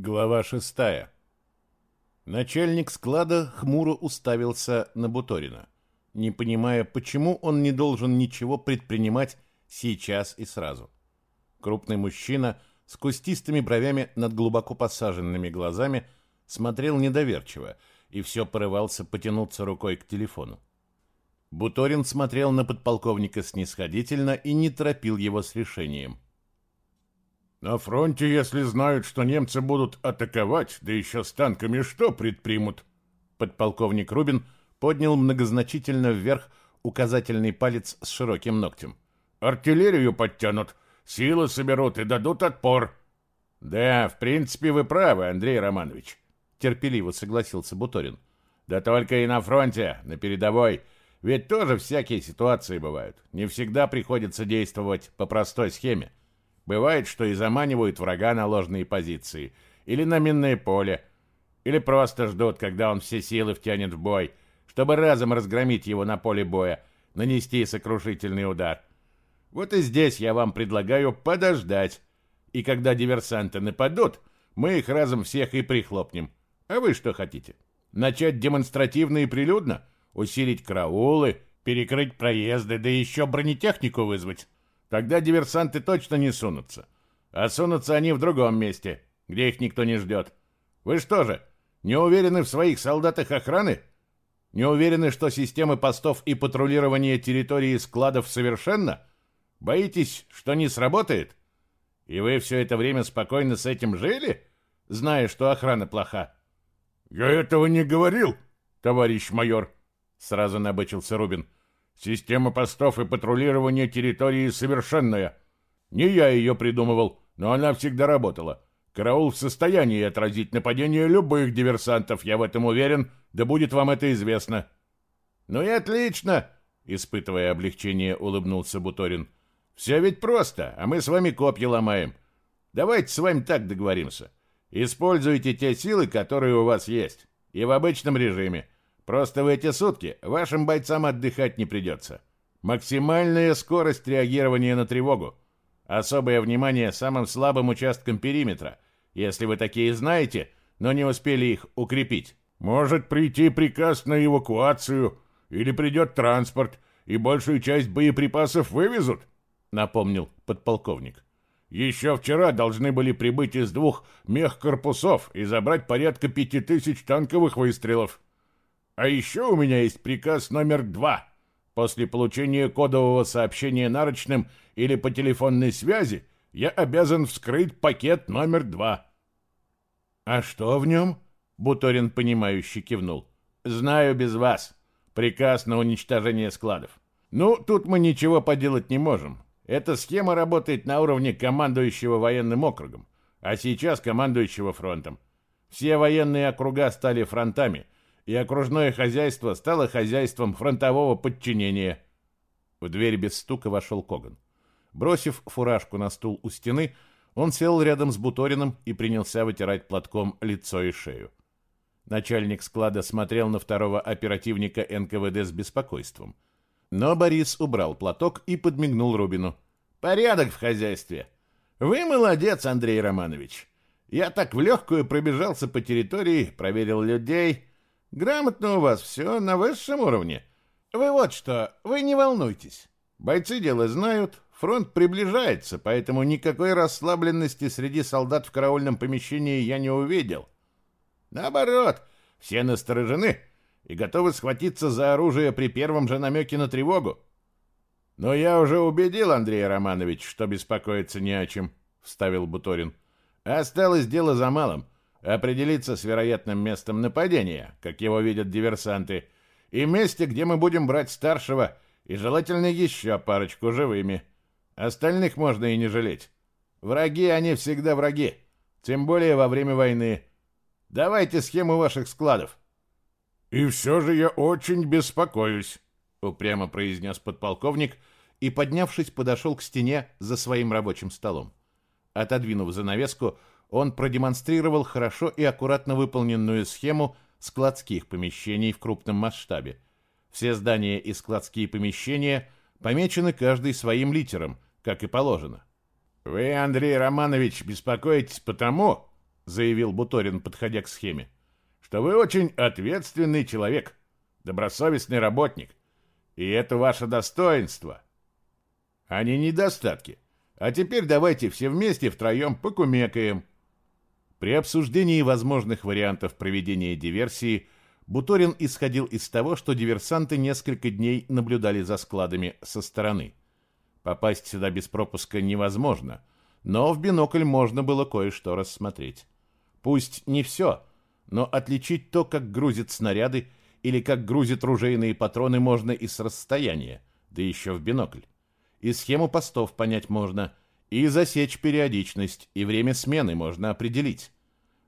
Глава шестая. Начальник склада хмуро уставился на Буторина, не понимая, почему он не должен ничего предпринимать сейчас и сразу. Крупный мужчина с кустистыми бровями над глубоко посаженными глазами смотрел недоверчиво и все порывался потянуться рукой к телефону. Буторин смотрел на подполковника снисходительно и не торопил его с решением – на фронте, если знают, что немцы будут атаковать, да еще с танками, что предпримут? Подполковник Рубин поднял многозначительно вверх указательный палец с широким ногтем. Артиллерию подтянут, силы соберут и дадут отпор. Да, в принципе, вы правы, Андрей Романович, терпеливо согласился Буторин. Да только и на фронте, на передовой, ведь тоже всякие ситуации бывают. Не всегда приходится действовать по простой схеме. Бывает, что и заманивают врага на ложные позиции, или на минное поле, или просто ждут, когда он все силы втянет в бой, чтобы разом разгромить его на поле боя, нанести сокрушительный удар. Вот и здесь я вам предлагаю подождать, и когда диверсанты нападут, мы их разом всех и прихлопнем. А вы что хотите? Начать демонстративно и прилюдно? Усилить караулы, перекрыть проезды, да еще бронетехнику вызвать? Тогда диверсанты точно не сунутся. А сунутся они в другом месте, где их никто не ждет. Вы что же, не уверены в своих солдатах охраны? Не уверены, что системы постов и патрулирования территории складов совершенно? Боитесь, что не сработает? И вы все это время спокойно с этим жили, зная, что охрана плоха? Я этого не говорил, товарищ майор, сразу набычился Рубин. Система постов и патрулирования территории совершенная. Не я ее придумывал, но она всегда работала. Караул в состоянии отразить нападение любых диверсантов, я в этом уверен, да будет вам это известно. Ну и отлично, испытывая облегчение, улыбнулся Буторин. Все ведь просто, а мы с вами копья ломаем. Давайте с вами так договоримся. Используйте те силы, которые у вас есть, и в обычном режиме. Просто в эти сутки вашим бойцам отдыхать не придется. Максимальная скорость реагирования на тревогу. Особое внимание самым слабым участкам периметра, если вы такие знаете, но не успели их укрепить. Может прийти приказ на эвакуацию, или придет транспорт, и большую часть боеприпасов вывезут, напомнил подполковник. Еще вчера должны были прибыть из двух мехкорпусов и забрать порядка пяти тысяч танковых выстрелов. А еще у меня есть приказ номер два. После получения кодового сообщения нарочным или по телефонной связи я обязан вскрыть пакет номер два. А что в нем? Буторин, понимающе кивнул. Знаю без вас. Приказ на уничтожение складов. Ну, тут мы ничего поделать не можем. Эта схема работает на уровне командующего военным округом, а сейчас командующего фронтом. Все военные округа стали фронтами – и окружное хозяйство стало хозяйством фронтового подчинения. В дверь без стука вошел Коган. Бросив фуражку на стул у стены, он сел рядом с Буториным и принялся вытирать платком лицо и шею. Начальник склада смотрел на второго оперативника НКВД с беспокойством. Но Борис убрал платок и подмигнул Рубину. «Порядок в хозяйстве. Вы молодец, Андрей Романович. Я так в легкую пробежался по территории, проверил людей, Грамотно у вас все на высшем уровне. Вы вот что, вы не волнуйтесь. Бойцы дело знают, фронт приближается, поэтому никакой расслабленности среди солдат в караульном помещении я не увидел. Наоборот, все насторожены и готовы схватиться за оружие при первом же намеке на тревогу. Но я уже убедил Андрея Романович, что беспокоиться не о чем, вставил Буторин. Осталось дело за малым — определиться с вероятным местом нападения, как его видят диверсанты, и месте, где мы будем брать старшего, и желательно еще парочку живыми. Остальных можно и не жалеть. Враги, они всегда враги, тем более во время войны. Давайте схему ваших складов. И все же я очень беспокоюсь, упрямо произнес подполковник и, поднявшись, подошел к стене за своим рабочим столом. Отодвинув занавеску, он продемонстрировал хорошо и аккуратно выполненную схему складских помещений в крупном масштабе. Все здания и складские помещения помечены каждый своим литером, как и положено. «Вы, Андрей Романович, беспокоитесь потому, — заявил Буторин, подходя к схеме, что вы очень ответственный человек, добросовестный работник, и это ваше достоинство, а не недостатки. А теперь давайте все вместе втроем покумекаем. При обсуждении возможных вариантов проведения диверсии Буторин исходил из того, что диверсанты несколько дней наблюдали за складами со стороны. Попасть сюда без пропуска невозможно, но в бинокль можно было кое-что рассмотреть. Пусть не все, но отличить то, как грузят снаряды или как грузят ружейные патроны можно и с расстояния, да еще в бинокль. И схему постов понять можно, и засечь периодичность, и время смены можно определить.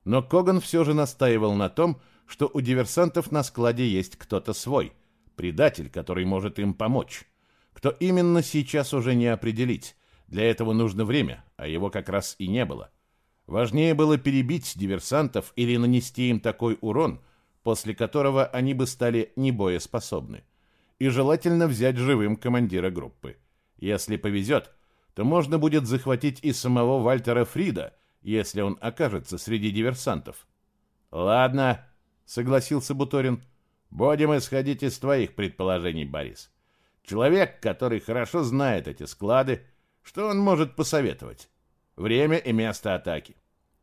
Но Коган все же настаивал на том, что у диверсантов на складе есть кто-то свой, предатель, который может им помочь. Кто именно сейчас уже не определить. Для этого нужно время, а его как раз и не было. Важнее было перебить диверсантов или нанести им такой урон, после которого они бы стали небоеспособны. И желательно взять живым командира группы. Если повезет, то можно будет захватить и самого Вальтера Фрида, если он окажется среди диверсантов. «Ладно», — согласился Буторин, — «будем исходить из твоих предположений, Борис. Человек, который хорошо знает эти склады, что он может посоветовать? Время и место атаки.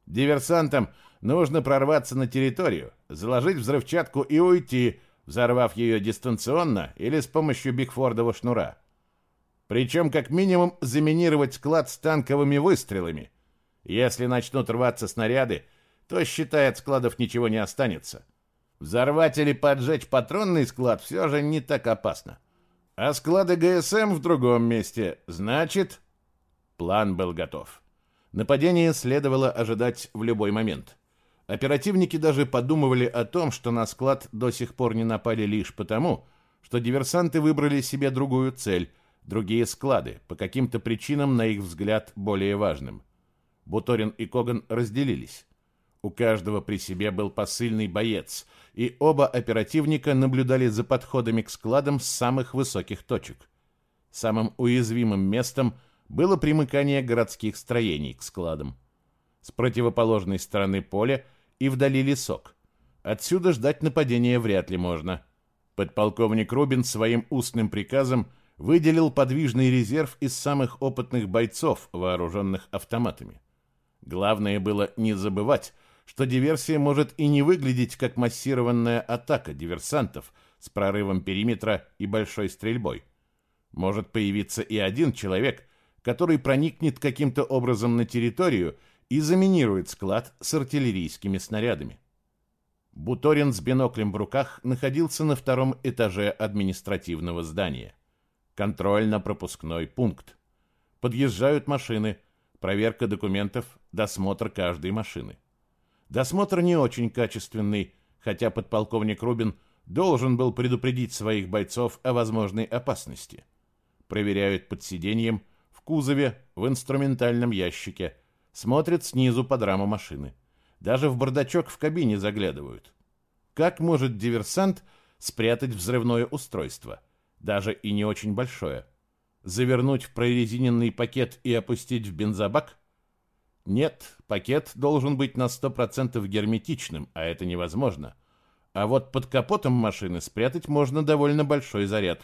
Диверсантам нужно прорваться на территорию, заложить взрывчатку и уйти, взорвав ее дистанционно или с помощью Бигфордова шнура. Причем как минимум заминировать склад с танковыми выстрелами. Если начнут рваться снаряды, то, считай, от складов ничего не останется. Взорвать или поджечь патронный склад все же не так опасно. А склады ГСМ в другом месте. Значит, план был готов. Нападение следовало ожидать в любой момент. Оперативники даже подумывали о том, что на склад до сих пор не напали лишь потому, что диверсанты выбрали себе другую цель, другие склады, по каким-то причинам, на их взгляд, более важным. Буторин и Коган разделились. У каждого при себе был посыльный боец, и оба оперативника наблюдали за подходами к складам с самых высоких точек. Самым уязвимым местом – было примыкание городских строений к складам. С противоположной стороны поля и вдали лесок. Отсюда ждать нападения вряд ли можно. Подполковник Рубин своим устным приказом выделил подвижный резерв из самых опытных бойцов, вооруженных автоматами. Главное было не забывать, что диверсия может и не выглядеть как массированная атака диверсантов с прорывом периметра и большой стрельбой. Может появиться и один человек, который проникнет каким-то образом на территорию и заминирует склад с артиллерийскими снарядами. Буторин с биноклем в руках находился на втором этаже административного здания. Контрольно-пропускной пункт. Подъезжают машины, проверка документов, досмотр каждой машины. Досмотр не очень качественный, хотя подполковник Рубин должен был предупредить своих бойцов о возможной опасности. Проверяют под сиденьем, кузове, в инструментальном ящике. Смотрят снизу под раму машины. Даже в бардачок в кабине заглядывают. Как может диверсант спрятать взрывное устройство? Даже и не очень большое. Завернуть в прорезиненный пакет и опустить в бензобак? Нет, пакет должен быть на 100% герметичным, а это невозможно. А вот под капотом машины спрятать можно довольно большой заряд.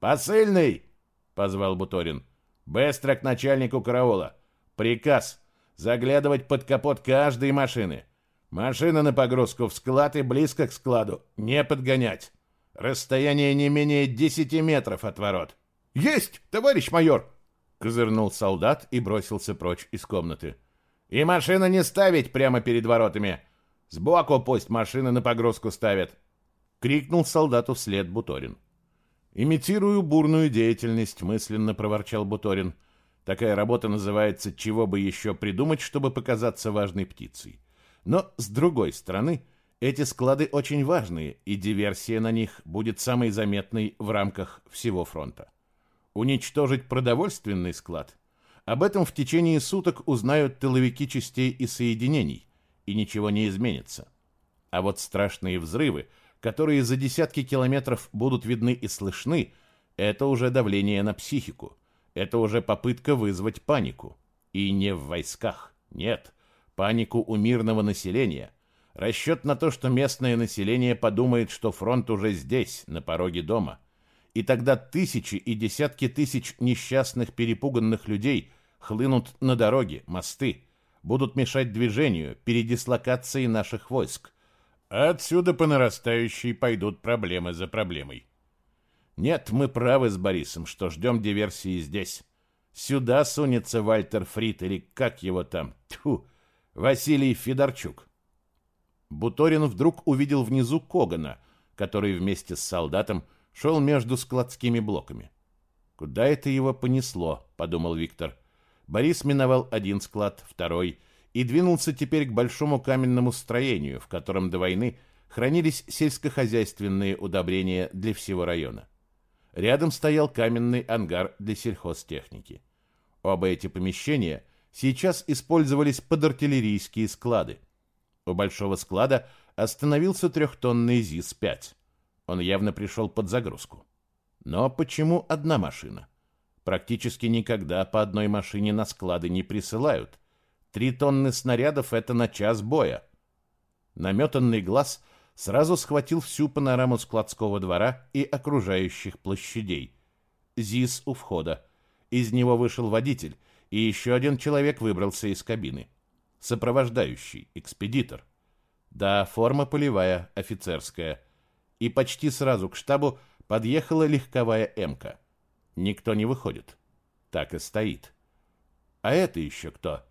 «Посыльный!» — позвал Буторин. Быстро к начальнику караула. Приказ заглядывать под капот каждой машины. Машина на погрузку в склад и близко к складу. Не подгонять. Расстояние не менее 10 метров от ворот. «Есть, товарищ майор!» Козырнул солдат и бросился прочь из комнаты. «И машину не ставить прямо перед воротами. Сбоку пусть машины на погрузку ставят!» Крикнул солдату вслед Буторин. «Имитирую бурную деятельность», — мысленно проворчал Буторин. «Такая работа называется «Чего бы еще придумать, чтобы показаться важной птицей». Но, с другой стороны, эти склады очень важные, и диверсия на них будет самой заметной в рамках всего фронта. Уничтожить продовольственный склад? Об этом в течение суток узнают тыловики частей и соединений, и ничего не изменится. А вот страшные взрывы — которые за десятки километров будут видны и слышны, это уже давление на психику. Это уже попытка вызвать панику. И не в войсках. Нет. панику у мирного населения, расчет на то, что местное население подумает, что фронт уже здесь, на пороге дома. И тогда тысячи и десятки тысяч несчастных перепуганных людей хлынут на дороги, мосты, будут мешать движению, передислокации наших войск. отсюда по нарастающей пойдут проблемы за проблемой. Нет, мы правы с Борисом, что ждем диверсии здесь. Сюда сунется Вальтер Фрид или как его там, тьфу, Василий Федорчук. Буторин вдруг увидел внизу Когана, который вместе с солдатом шел между складскими блоками. «Куда это его понесло?» — подумал Виктор. Борис миновал один склад, второй, и двинулся теперь к большому каменному строению, в котором до войны хранились сельскохозяйственные удобрения для всего района. Рядом стоял каменный ангар для сельхозтехники. Оба эти помещения сейчас использовались под артиллерийские склады. У большого склада остановился трехтонный ЗИС-5. Он явно пришел под загрузку. Но почему одна машина? Практически никогда по одной машине на склады не присылают. Три тонны снарядов — это на час боя. Наметанный глаз сразу схватил всю панораму складского двора и окружающих площадей. ЗИС у входа. Из него вышел водитель, и еще один человек выбрался из кабины. Сопровождающий, экспедитор. Да, форма полевая, офицерская. И почти сразу к штабу подъехала легковая «Эмка». Никто не выходит. Так и стоит. А это еще кто?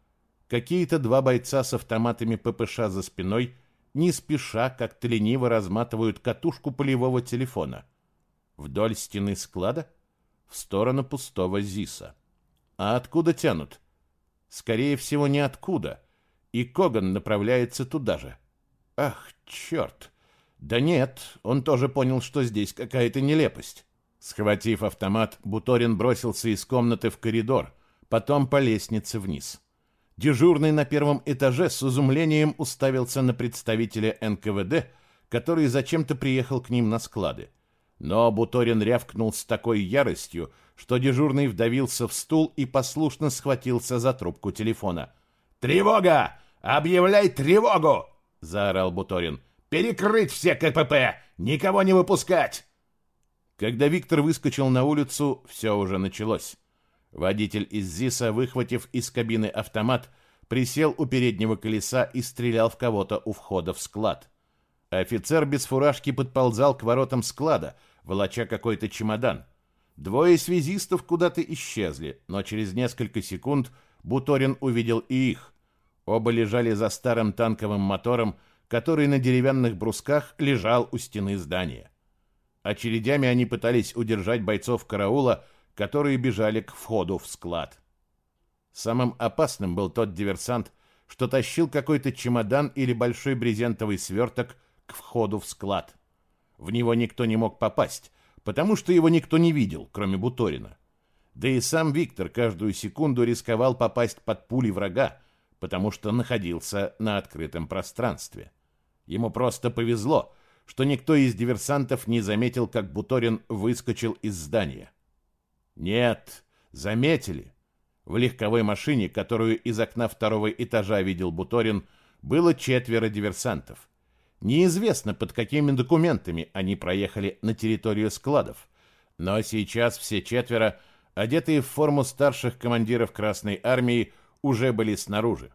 Какие-то два бойца с автоматами ППШ за спиной – не спеша, как-то лениво разматывают катушку полевого телефона. Вдоль стены склада? В сторону пустого ЗИСа. А откуда тянут? Скорее всего, ниоткуда. И Коган направляется туда же. Ах, черт! Да нет, он тоже понял, что здесь какая-то нелепость. Схватив автомат, Буторин бросился из комнаты в коридор, потом по лестнице вниз. Дежурный на первом этаже с изумлением уставился на представителя НКВД, который зачем-то приехал к ним на склады. Но Буторин рявкнул с такой яростью, что дежурный вдавился в стул и послушно схватился за трубку телефона. «Тревога! Объявляй тревогу!» — заорал Буторин. «Перекрыть все КПП! Никого не выпускать!» Когда Виктор выскочил на улицу, все уже началось. Водитель из ЗИСа, выхватив из кабины автомат, присел у переднего колеса и стрелял в кого-то у входа в склад. Офицер без фуражки подползал к воротам склада, волоча какой-то чемодан. Двое связистов куда-то исчезли, но через несколько секунд Буторин увидел и их. Оба лежали за старым танковым мотором, который на деревянных брусках лежал у стены здания. Очередями они пытались удержать бойцов караула, которые бежали к входу в склад. Самым опасным был тот диверсант, что тащил какой-то чемодан или большой брезентовый сверток к входу в склад. В него никто не мог попасть, потому что его никто не видел, кроме Буторина. Да и сам Виктор каждую секунду рисковал попасть под пули врага, потому что находился на открытом пространстве. Ему просто повезло, что никто из диверсантов не заметил, как Буторин выскочил из здания. Нет, заметили. В легковой машине, которую из окна второго этажа видел Буторин, было четверо диверсантов. Неизвестно, под какими документами они проехали на территорию складов, но сейчас все четверо, одетые в форму старших командиров Красной Армии, уже были снаружи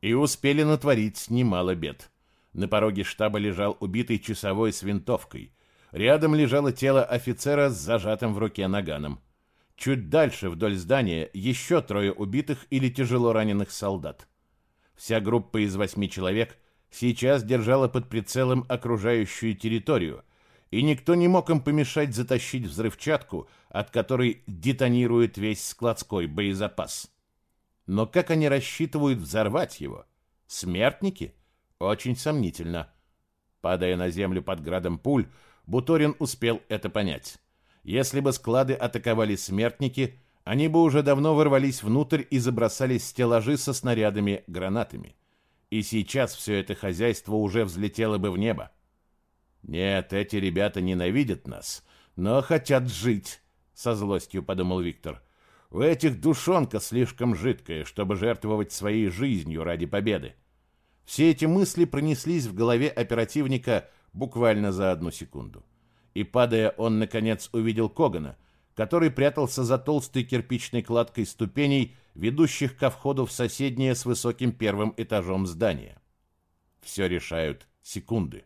и успели натворить немало бед. На пороге штаба лежал убитый часовой с винтовкой. Рядом лежало тело офицера с зажатым в руке наганом. Чуть дальше вдоль здания еще трое убитых или тяжело раненых солдат. Вся группа из восьми человек сейчас держала под прицелом окружающую территорию, и никто не мог им помешать затащить взрывчатку, от которой детонирует весь складской боезапас. Но как они рассчитывают взорвать его? Смертники? Очень сомнительно. Падая на землю под градом пуль, Буторин успел это понять. Если бы склады атаковали смертники, они бы уже давно ворвались внутрь и забросали стеллажи со снарядами, гранатами. И сейчас все это хозяйство уже взлетело бы в небо. Нет, эти ребята ненавидят нас, но хотят жить, со злостью подумал Виктор. У этих душонка слишком жидкая, чтобы жертвовать своей жизнью ради победы. Все эти мысли пронеслись в голове оперативника буквально за одну секунду. И падая, он наконец увидел Когана, который прятался за толстой кирпичной кладкой ступеней, ведущих ко входу в соседнее с высоким первым этажом здание. Все решают секунды.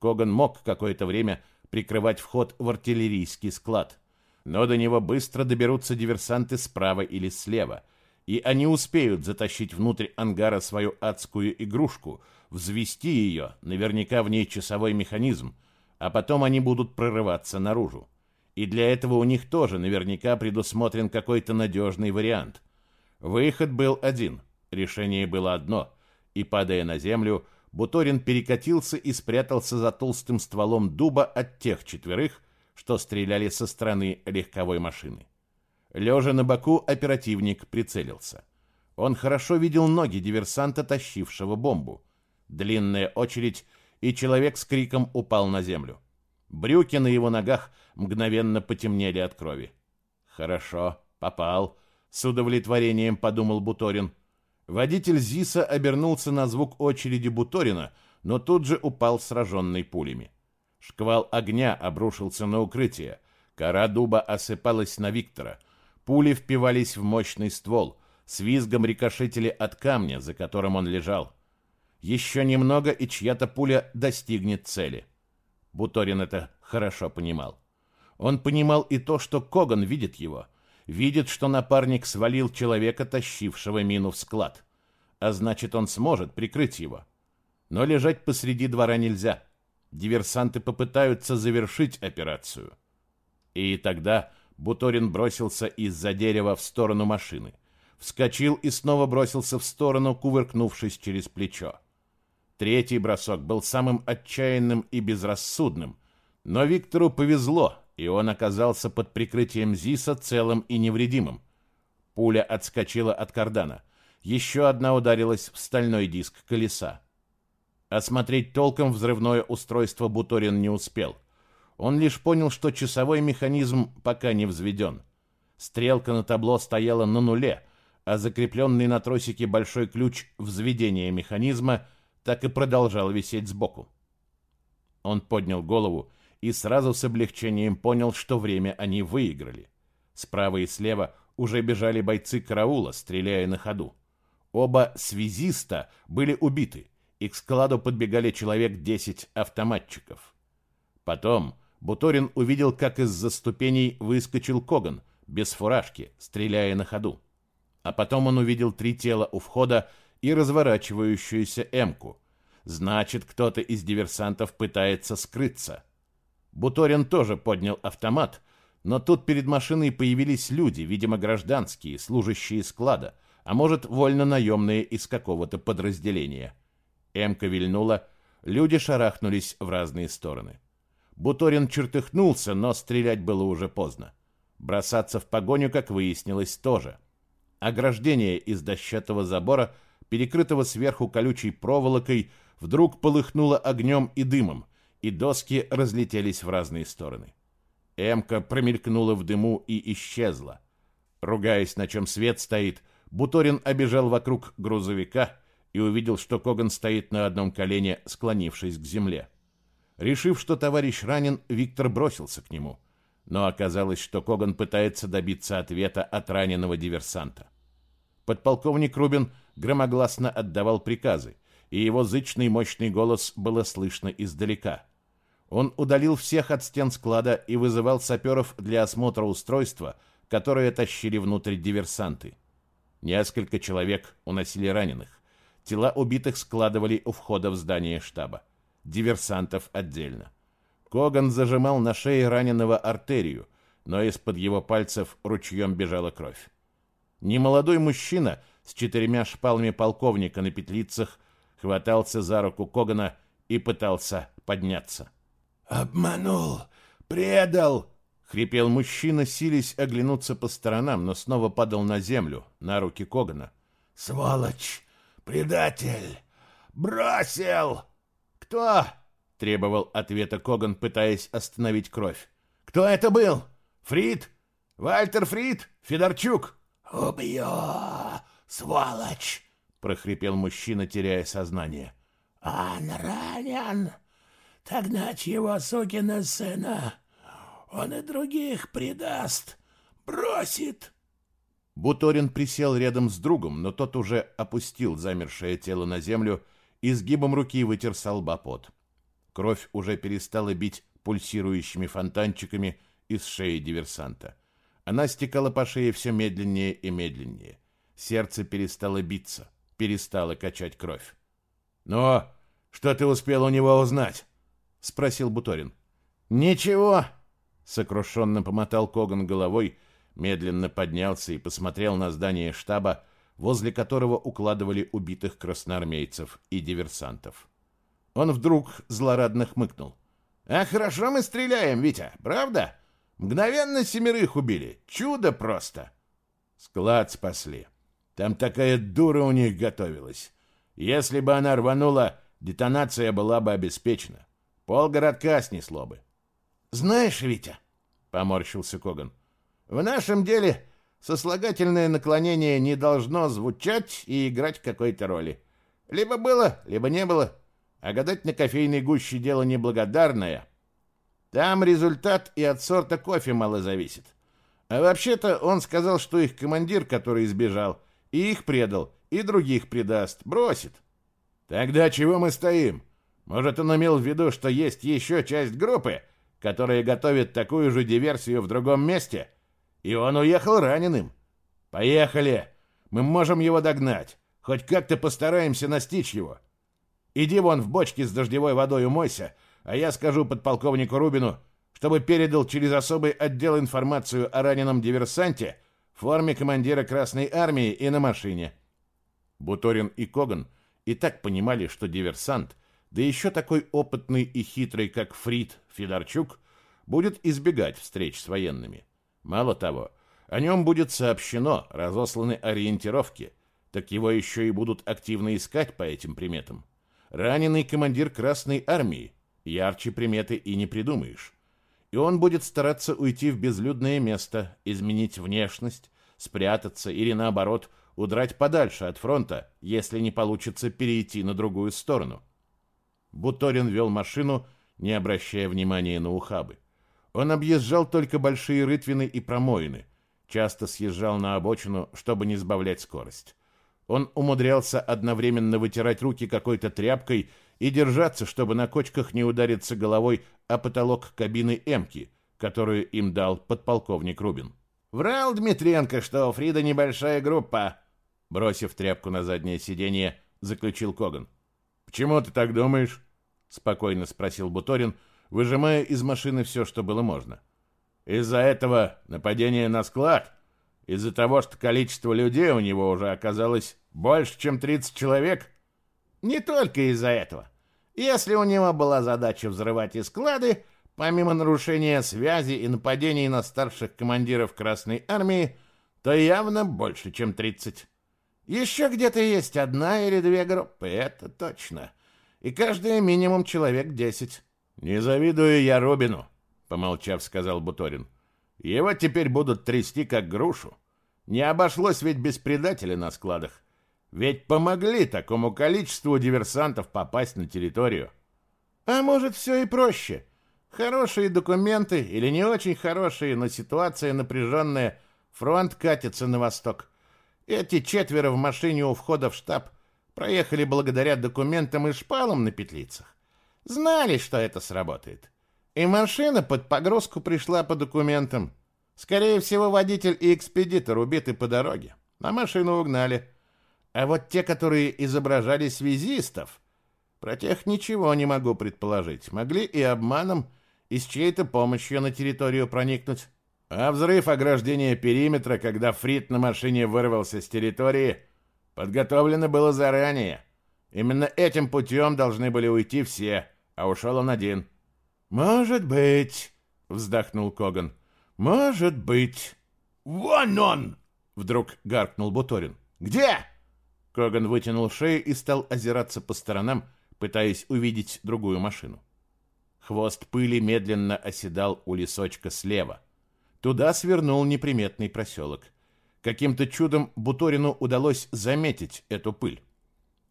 Коган мог какое-то время прикрывать вход в артиллерийский склад, но до него быстро доберутся диверсанты справа или слева, и они успеют затащить внутрь ангара свою адскую игрушку, взвести ее, наверняка в ней часовой механизм, а потом они будут прорываться наружу. И для этого у них тоже наверняка предусмотрен какой-то надежный вариант. Выход был один, решение было одно, и, падая на землю, Буторин перекатился и спрятался за толстым стволом дуба от тех четверых, что стреляли со стороны легковой машины. Лежа на боку, оперативник прицелился. Он хорошо видел ноги диверсанта, тащившего бомбу. Длинная очередь, и человек с криком упал на землю. Брюки на его ногах мгновенно потемнели от крови. «Хорошо, попал», — с удовлетворением подумал Буторин. Водитель ЗИСа обернулся на звук очереди Буторина, но тут же упал сраженный пулями. Шквал огня обрушился на укрытие. Кора дуба осыпалась на Виктора — Пули впивались в мощный ствол, с визгом рикошетили от камня, за которым он лежал. Еще немного, и чья-то пуля достигнет цели. Буторин это хорошо понимал. Он понимал и то, что Коган видит его. Видит, что напарник свалил человека, тащившего мину в склад. А значит, он сможет прикрыть его. Но лежать посреди двора нельзя. Диверсанты попытаются завершить операцию. И тогда Буторин бросился из-за дерева в сторону машины. Вскочил и снова бросился в сторону, кувыркнувшись через плечо. Третий бросок был самым отчаянным и безрассудным, но Виктору повезло, и он оказался под прикрытием Зиса целым и невредимым. Пуля отскочила от кардана. Еще одна ударилась в стальной диск колеса. Осмотреть толком взрывное устройство Буторин не успел. Он лишь понял, что часовой механизм пока не взведен. Стрелка на табло стояла на нуле, а закрепленный на тросике большой ключ взведения механизма так и продолжал висеть сбоку. Он поднял голову и сразу с облегчением понял, что время они выиграли. Справа и слева уже бежали бойцы караула, стреляя на ходу. Оба связиста были убиты, и к складу подбегали человек 10 автоматчиков. Потом Буторин увидел, как из-за ступеней выскочил Коган, без фуражки, стреляя на ходу. А потом он увидел три тела у входа и разворачивающуюся эмку. Значит, кто-то из диверсантов пытается скрыться. Буторин тоже поднял автомат, но тут перед машиной появились люди, видимо, гражданские, служащие склада, а может, вольно-наемные из какого-то подразделения. Эмка вильнула, люди шарахнулись в разные стороны. Буторин чертыхнулся, но стрелять было уже поздно. Бросаться в погоню, как выяснилось, тоже. Ограждение из дощатого забора, перекрытого сверху колючей проволокой, вдруг полыхнуло огнем и дымом, и доски разлетелись в разные стороны. Эмка промелькнула в дыму и исчезла. Ругаясь, на чем свет стоит, Буторин обежал вокруг грузовика и увидел, что Коган стоит на одном колене, склонившись к земле. Решив, что товарищ ранен, Виктор бросился к нему. Но оказалось, что Коган пытается добиться ответа от раненого диверсанта. Подполковник Рубин громогласно отдавал приказы, и его зычный мощный голос было слышно издалека. Он удалил всех от стен склада и вызывал саперов для осмотра устройства, которое тащили внутрь диверсанты. Несколько человек уносили раненых. Тела убитых складывали у входа в здание штаба диверсантов отдельно. Коган зажимал на шее раненого артерию, но из-под его пальцев ручьем бежала кровь. Немолодой мужчина с четырьмя шпалами полковника на петлицах хватался за руку Когана и пытался подняться. «Обманул! Предал!» — хрипел мужчина, сились оглянуться по сторонам, но снова падал на землю, на руки Когана. «Сволочь! Предатель! Бросил!» «Кто?» — требовал ответа Коган, пытаясь остановить кровь. «Кто это был? Фрид? Вальтер Фрид? Федорчук?» «Убью, сволочь!» — прохрипел мужчина, теряя сознание. Он ранен. Догнать его, сукина сына. Он и других предаст. Бросит. Буторин присел рядом с другом, но тот уже опустил замершее тело на землю и сгибом руки вытер со. Кровь уже перестала бить пульсирующими фонтанчиками из шеи диверсанта. Она стекала по шее все медленнее и медленнее. Сердце перестало биться, перестало качать кровь. «Ну, что ты успел у него узнать?» — спросил Буторин. «Ничего», — сокрушенно помотал Коган головой, медленно поднялся и посмотрел на здание штаба, возле которого укладывали убитых красноармейцев и диверсантов. Он вдруг злорадно хмыкнул. «А хорошо мы стреляем, Витя, правда? Мгновенно семерых убили. Чудо просто!» Склад спасли. Там такая дура у них готовилась. Если бы она рванула, детонация была бы обеспечена. Пол городка снесло бы. «Знаешь, Витя», — поморщился Коган, — «в нашем деле сослагательное наклонение не должно звучать и играть какой-то роли. Либо было, либо не было. А гадать на кофейной гуще дело неблагодарное. Там результат и от сорта кофе мало зависит. А вообще-то он сказал, что их командир, который сбежал, и их предал, и других предаст, бросит. Тогда чего мы стоим? Может, он имел в виду, что есть еще часть группы, которая готовит такую же диверсию в другом месте? И он уехал раненым. Поехали! Мы можем его догнать. Хоть как-то постараемся настичь его. Иди вон в бочке с дождевой водой умойся, а я скажу подполковнику Рубину, чтобы передал через особый отдел информацию о раненом диверсанте в форме командира Красной Армии и на машине. Буторин и Коган и так понимали, что диверсант, да еще такой опытный и хитрый, как Фрид Федорчук, будет избегать встреч с военными. Мало того, о нем будет сообщено, разосланы ориентировки, так его еще и будут активно искать по этим приметам. Раненый командир Красной Армии. Ярче приметы и не придумаешь. И он будет стараться уйти в безлюдное место, изменить внешность, спрятаться или, наоборот, удрать подальше от фронта, если не получится перейти на другую сторону. Буторин вел машину, не обращая внимания на ухабы. Он объезжал только большие рытвины и промоины, часто съезжал на обочину, чтобы не сбавлять скорость. Он умудрялся одновременно вытирать руки какой-то тряпкой и держаться, чтобы на кочках не удариться головой о потолок кабины «Эмки», которую им дал подполковник Рубин. «Врал Дмитренко, что у Фрида небольшая группа», бросив тряпку на заднее сиденье, заключил Коган. «Почему ты так думаешь?» спокойно спросил Буторин, выжимая из машины все, что было можно. «Из-за этого нападения на склад?» Из-за того, что количество людей у него уже оказалось больше, чем 30 человек? Не только из-за этого. Если у него была задача взрывать и склады, помимо нарушения связи и нападений на старших командиров Красной Армии, то явно больше, чем 30. Еще где-то есть одна или две группы, это точно. И каждая минимум человек 10. «Не завидую я Робину», — помолчав, сказал Буторин. Его теперь будут трясти, как грушу. Не обошлось ведь без предателя на складах. Ведь помогли такому количеству диверсантов попасть на территорию. А может, все и проще. Хорошие документы или не очень хорошие, но ситуация напряженная. Фронт катится на восток. Эти четверо в машине у входа в штаб проехали благодаря документам и шпалам на петлицах. Знали, что это сработает. И машина под погрузку пришла по документам. Скорее всего, водитель и экспедитор убиты по дороге. На машину угнали. А вот те, которые изображали связистов, про тех ничего не могу предположить. Могли и обманом, и с чьей-то помощью на территорию проникнуть. А взрыв ограждения периметра, когда Фрид на машине вырвался с территории, подготовлено было заранее. Именно этим путем должны были уйти все, а ушел он один. «Может быть», — вздохнул Коган. «Может быть». «Вон он!» — вдруг гаркнул Буторин. «Где?» Коган вытянул шею и стал озираться по сторонам, пытаясь увидеть другую машину. Хвост пыли медленно оседал у лесочка слева. Туда свернул неприметный проселок. Каким-то чудом Буторину удалось заметить эту пыль.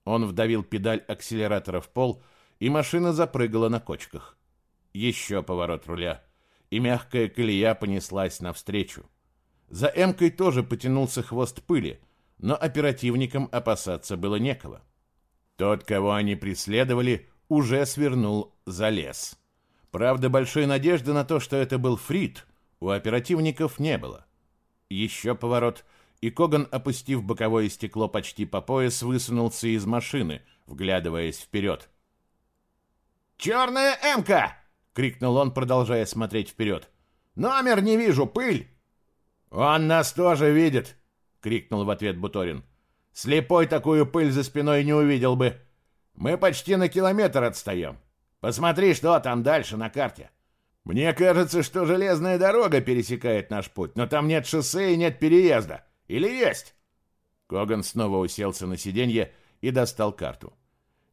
Он вдавил педаль акселератора в пол, и машина запрыгала на кочках. Еще поворот руля, и мягкая колея понеслась навстречу. За Эмкой тоже потянулся хвост пыли, но оперативникам опасаться было некого. Тот, кого они преследовали, уже свернул за лес. Правда, большой надежды на то, что это был Фрид, у оперативников не было. Еще поворот, и Коган, опустив боковое стекло почти по пояс, высунулся из машины, вглядываясь вперед. «Черная Эмка!» — крикнул он, продолжая смотреть вперед. «Номер не вижу, пыль!» «Он нас тоже видит!» — крикнул в ответ Буторин. «Слепой такую пыль за спиной не увидел бы. Мы почти на километр отстаем. Посмотри, что там дальше на карте. Мне кажется, что железная дорога пересекает наш путь, но там нет шоссе и нет переезда. Или есть?» Коган снова уселся на сиденье и достал карту.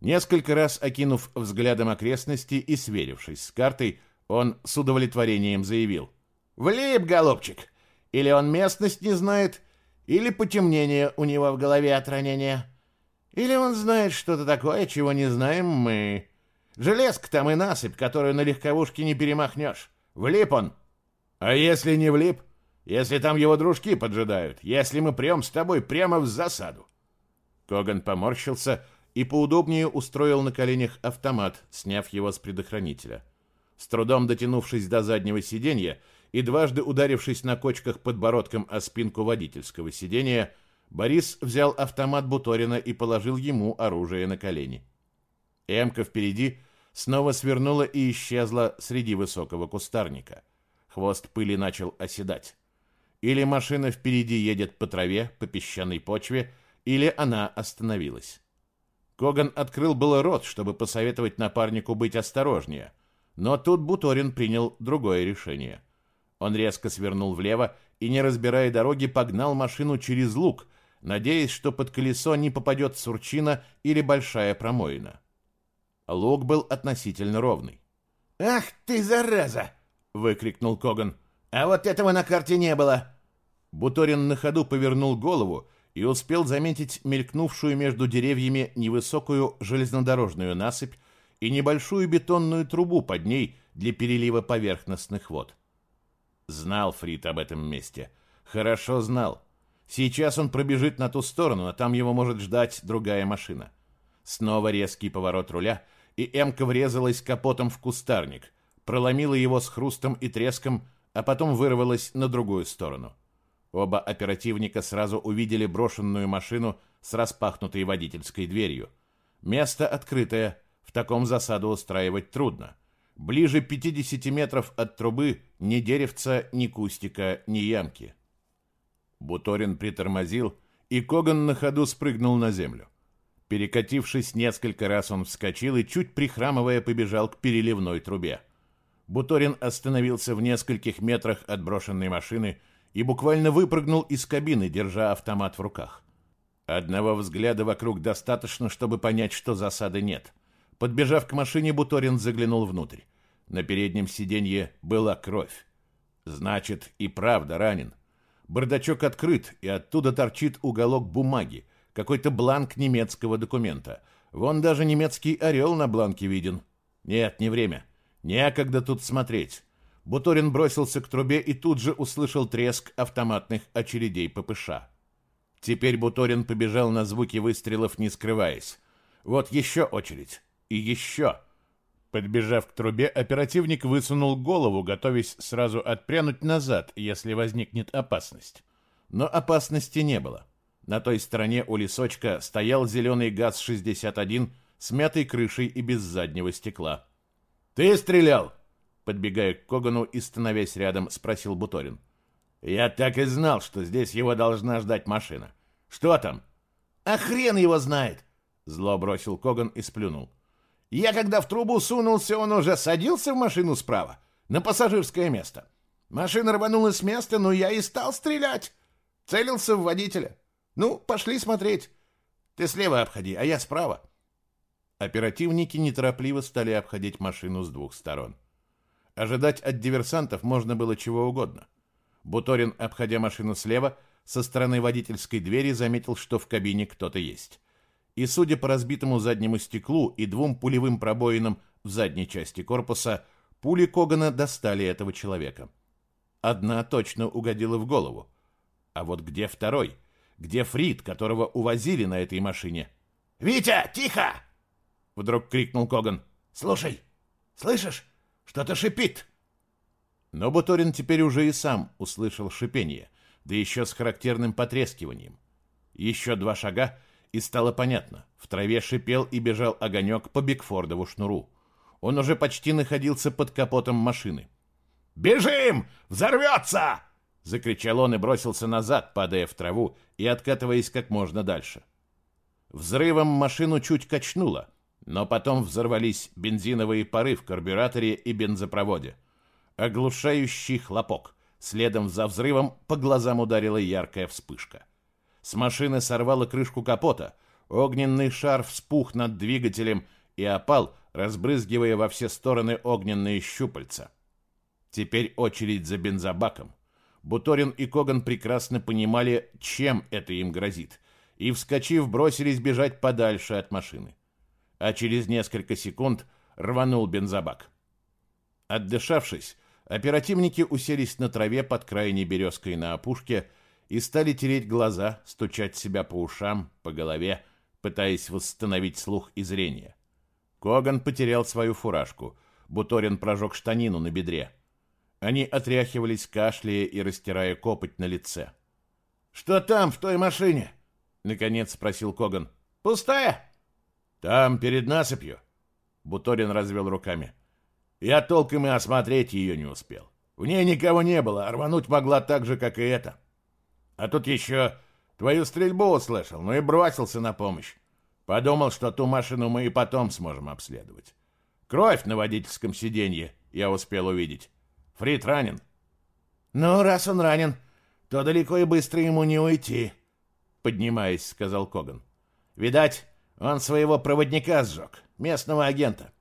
Несколько раз окинув взглядом окрестности и сверившись с картой, он с удовлетворением заявил. «Влип, голубчик! Или он местность не знает, или потемнение у него в голове от ранения. Или он знает что-то такое, чего не знаем мы. Железка там и насыпь, которую на легковушке не перемахнешь. Влип он. А если не влип? Если там его дружки поджидают? Если мы прем с тобой прямо в засаду?» Коган поморщился и поудобнее устроил на коленях автомат, сняв его с предохранителя. С трудом дотянувшись до заднего сиденья и дважды ударившись на кочках подбородком о спинку водительского сиденья, Борис взял автомат Буторина и положил ему оружие на колени. Эмка впереди снова свернула и исчезла среди высокого кустарника. Хвост пыли начал оседать. Или машина впереди едет по траве, по песчаной почве, или она остановилась. Коган открыл было рот, чтобы посоветовать напарнику быть осторожнее, но тут Буторин принял другое решение. Он резко свернул влево и, не разбирая дороги, погнал машину через луг, надеясь, что под колесо не попадет сурчина или большая промоина. Луг был относительно ровный. «Ах ты, зараза!» — выкрикнул Коган. «А вот этого на карте не было!» Буторин на ходу повернул голову и успел заметить мелькнувшую между деревьями невысокую железнодорожную насыпь и небольшую бетонную трубу под ней для перелива поверхностных вод. Знал Фрид об этом месте. Хорошо знал. Сейчас он пробежит на ту сторону, а там его может ждать другая машина. Снова резкий поворот руля, и Эмка врезалась капотом в кустарник, проломила его с хрустом и треском, а потом вырвалась на другую сторону. Оба оперативника сразу увидели брошенную машину с распахнутой водительской дверью. Место открытое, в таком засаду устраивать трудно. Ближе 50 метров от трубы ни деревца, ни кустика, ни ямки. Буторин притормозил, и Коган на ходу спрыгнул на землю. Перекатившись несколько раз, он вскочил и, чуть прихрамывая, побежал к переливной трубе. Буторин остановился в нескольких метрах от брошенной машины и буквально выпрыгнул из кабины, держа автомат в руках. Одного взгляда вокруг достаточно, чтобы понять, что засады нет. Подбежав к машине, Буторин заглянул внутрь. На переднем сиденье была кровь. Значит, и правда ранен. Бардачок открыт, и оттуда торчит уголок бумаги, какой-то бланк немецкого документа. Вон даже немецкий орел на бланке виден. Нет, не время. Некогда тут смотреть. Буторин бросился к трубе и тут же услышал треск автоматных очередей ППШ. Теперь Буторин побежал на звуки выстрелов, не скрываясь. Вот еще очередь. И еще. Подбежав к трубе, оперативник высунул голову, готовясь сразу отпрянуть назад, если возникнет опасность. Но опасности не было. На той стороне у лесочка стоял зеленый ГАЗ-61 с мятой крышей и без заднего стекла. «Ты стрелял!» Подбегая к Когану и становясь рядом, спросил Буторин. «Я так и знал, что здесь его должна ждать машина. Что там?» «А хрен его знает!» Зло бросил Коган и сплюнул. «Я когда в трубу сунулся, он уже садился в машину справа, на пассажирское место. Машина рванула с места, но я и стал стрелять. Целился в водителя. Ну, пошли смотреть. Ты слева обходи, а я справа». Оперативники неторопливо стали обходить машину с двух сторон. Ожидать от диверсантов можно было чего угодно. Буторин, обходя машину слева, со стороны водительской двери заметил, что в кабине кто-то есть. и, судя по разбитому заднему стеклу и двум пулевым пробоинам в задней части корпуса, пули Когана достали этого человека. Одна точно угодила в голову. А вот где второй? Где Фрид, которого увозили на этой машине? «Витя, тихо!» Вдруг крикнул Коган. «Слушай, слышишь? Что-то шипит!» Но Буторин теперь уже и сам услышал шипение, да еще с характерным потрескиванием. Еще два шага, и стало понятно. В траве шипел и бежал огонек по Бигфордову шнуру. Он уже почти находился под капотом машины. «Бежим! Взорвется!» — закричал он и бросился назад, падая в траву и откатываясь как можно дальше. Взрывом машину чуть качнуло, но потом взорвались бензиновые пары в карбюраторе и бензопроводе. Оглушающий хлопок. Следом за взрывом по глазам ударила яркая вспышка. С машины сорвало крышку капота. Огненный шар вспух над двигателем и опал, разбрызгивая во все стороны огненные щупальца. Теперь очередь за бензобаком. Буторин и Коган прекрасно понимали, чем это им грозит, и, вскочив, бросились бежать подальше от машины. А через несколько секунд рванул бензобак. Отдышавшись, оперативники уселись на траве под крайней березкой на опушке и стали тереть глаза, стучать себя по ушам, по голове, пытаясь восстановить слух и зрение. Коган потерял свою фуражку, Буторин прожег штанину на бедре. Они отряхивались, кашляя и растирая копоть на лице. «Что там, в той машине?» — наконец спросил Коган. «Пустая?» «Там, перед насыпью». Буторин развел руками. «Я толком и осмотреть ее не успел. В ней никого не было, а рвануть могла так же, как и это. А тут еще твою стрельбу услышал, ну и бросился на помощь. Подумал, что ту машину мы и потом сможем обследовать. Кровь на водительском сиденье я успел увидеть. Фрид ранен. Ну, раз он ранен, то далеко и быстро ему не уйти, поднимаясь, сказал Коган. Видать, он своего проводника сжег, местного агента.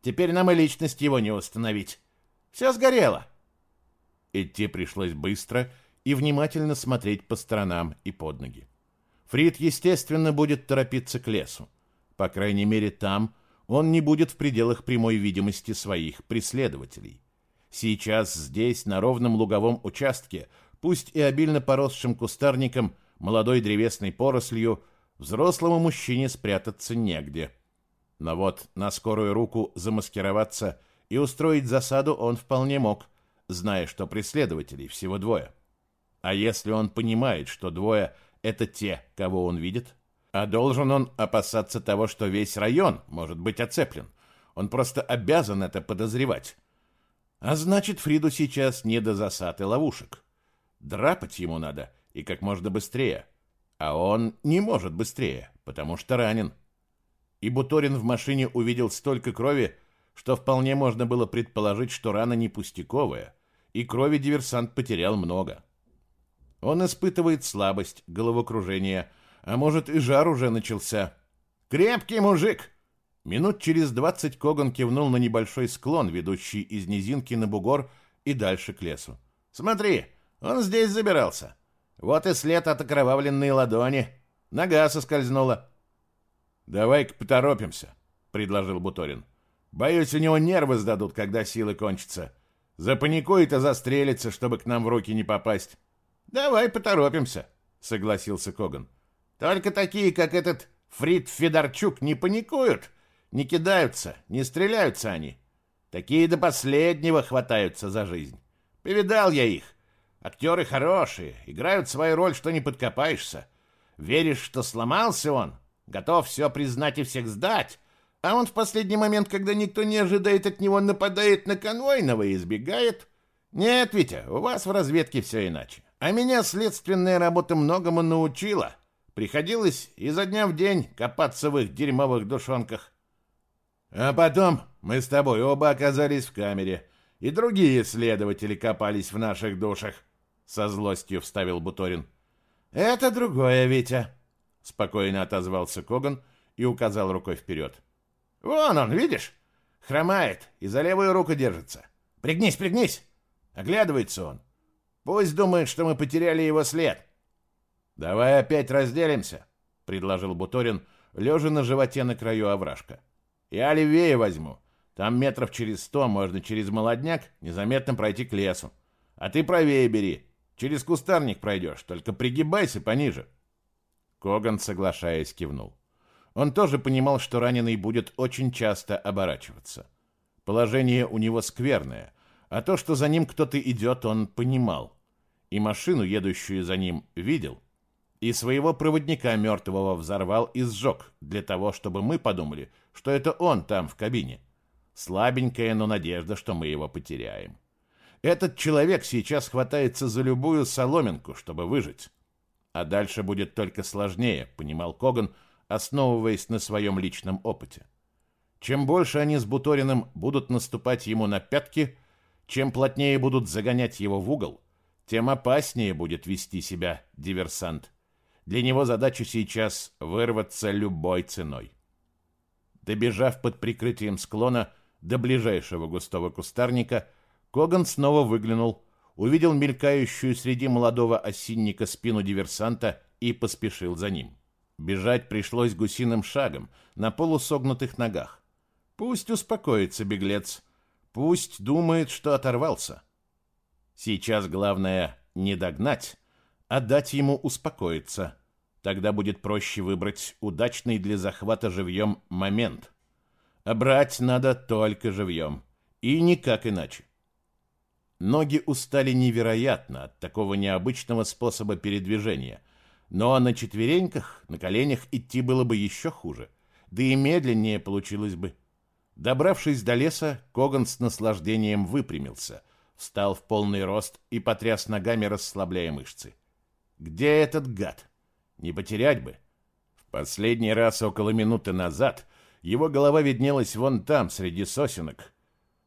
Теперь нам и личность его не установить. Все сгорело. Идти пришлось быстро и внимательно смотреть по сторонам и под ноги. Фрид, естественно, будет торопиться к лесу. По крайней мере, там он не будет в пределах прямой видимости своих преследователей. Сейчас здесь, на ровном луговом участке, пусть и обильно поросшим кустарником, молодой древесной порослью, взрослому мужчине спрятаться негде. Но вот на скорую руку замаскироваться и устроить засаду он вполне мог, зная, что преследователей всего двое. А если он понимает, что двое — это те, кого он видит, а должен он опасаться того, что весь район может быть оцеплен. Он просто обязан это подозревать. А значит, Фриду сейчас не до засад и ловушек. Драпать ему надо, и как можно быстрее. А он не может быстрее, потому что ранен. И Буторин в машине увидел столько крови, что вполне можно было предположить, что рана не пустяковая, и крови диверсант потерял много. Он испытывает слабость, головокружение, а может и жар уже начался. «Крепкий мужик!» Минут через двадцать Коган кивнул на небольшой склон, ведущий из низинки на бугор и дальше к лесу. «Смотри, он здесь забирался. Вот и след от окровавленной ладони. Нога соскользнула». «Давай-ка поторопимся», — предложил Буторин. «Боюсь, у него нервы сдадут, когда силы кончатся. Запаникует и застрелится, чтобы к нам в руки не попасть». «Давай поторопимся», — согласился Коган. «Только такие, как этот Фрид Федорчук, не паникуют, не кидаются, не стреляются они. Такие до последнего хватаются за жизнь. Повидал я их. Актеры хорошие, играют свою роль, что не подкопаешься. Веришь, что сломался он, готов все признать и всех сдать, а он в последний момент, когда никто не ожидает от него, нападает на конвойного и избегает. Нет, Витя, у вас в разведке все иначе. А меня следственная работа многому научила. Приходилось изо дня в день копаться в их дерьмовых душонках. А потом мы с тобой оба оказались в камере, и другие следователи копались в наших душах, со злостью вставил Буторин. Это другое, Витя, спокойно отозвался Коган и указал рукой вперед. Вон он, видишь? Хромает и за левую руку держится. Пригнись, пригнись. Оглядывается он. Пусть думает, что мы потеряли его след. Давай опять разделимся, предложил Буторин, лежа на животе на краю овражка. «Я левее возьму. Там метров через сто можно через молодняк незаметно пройти к лесу. А ты правее бери. Через кустарник пройдешь, только пригибайся пониже». Коган, соглашаясь, кивнул. Он тоже понимал, что раненый будет очень часто оборачиваться. Положение у него скверное, а то, что за ним кто-то идет, он понимал. И машину, едущую за ним, видел. И своего проводника мертвого взорвал и сжег, для того, чтобы мы подумали, что это он там, в кабине. Слабенькая, но надежда, что мы его потеряем. Этот человек сейчас хватается за любую соломинку, чтобы выжить. А дальше будет только сложнее, понимал Коган, основываясь на своем личном опыте. Чем больше они с Буториным будут наступать ему на пятки, чем плотнее будут загонять его в угол, тем опаснее будет вести себя диверсант. Для него задача сейчас вырваться любой ценой. Добежав под прикрытием склона до ближайшего густого кустарника, Коган снова выглянул, увидел мелькающую среди молодого осинника спину диверсанта и поспешил за ним. Бежать пришлось гусиным шагом, на полусогнутых ногах. Пусть успокоится беглец. Пусть думает, что оторвался. Сейчас главное не догнать, а дать ему успокоиться. Тогда будет проще выбрать удачный для захвата живьем момент. А брать надо только живьем. И никак иначе. Ноги устали невероятно от такого необычного способа передвижения. Но на четвереньках, на коленях идти было бы еще хуже. Да и медленнее получилось бы. Добравшись до леса, Коган с наслаждением выпрямился, встал в полный рост и потряс ногами, расслабляя мышцы. Где этот гад? Не потерять бы. В последний раз около минуты назад его голова виднелась вон там, среди сосенок.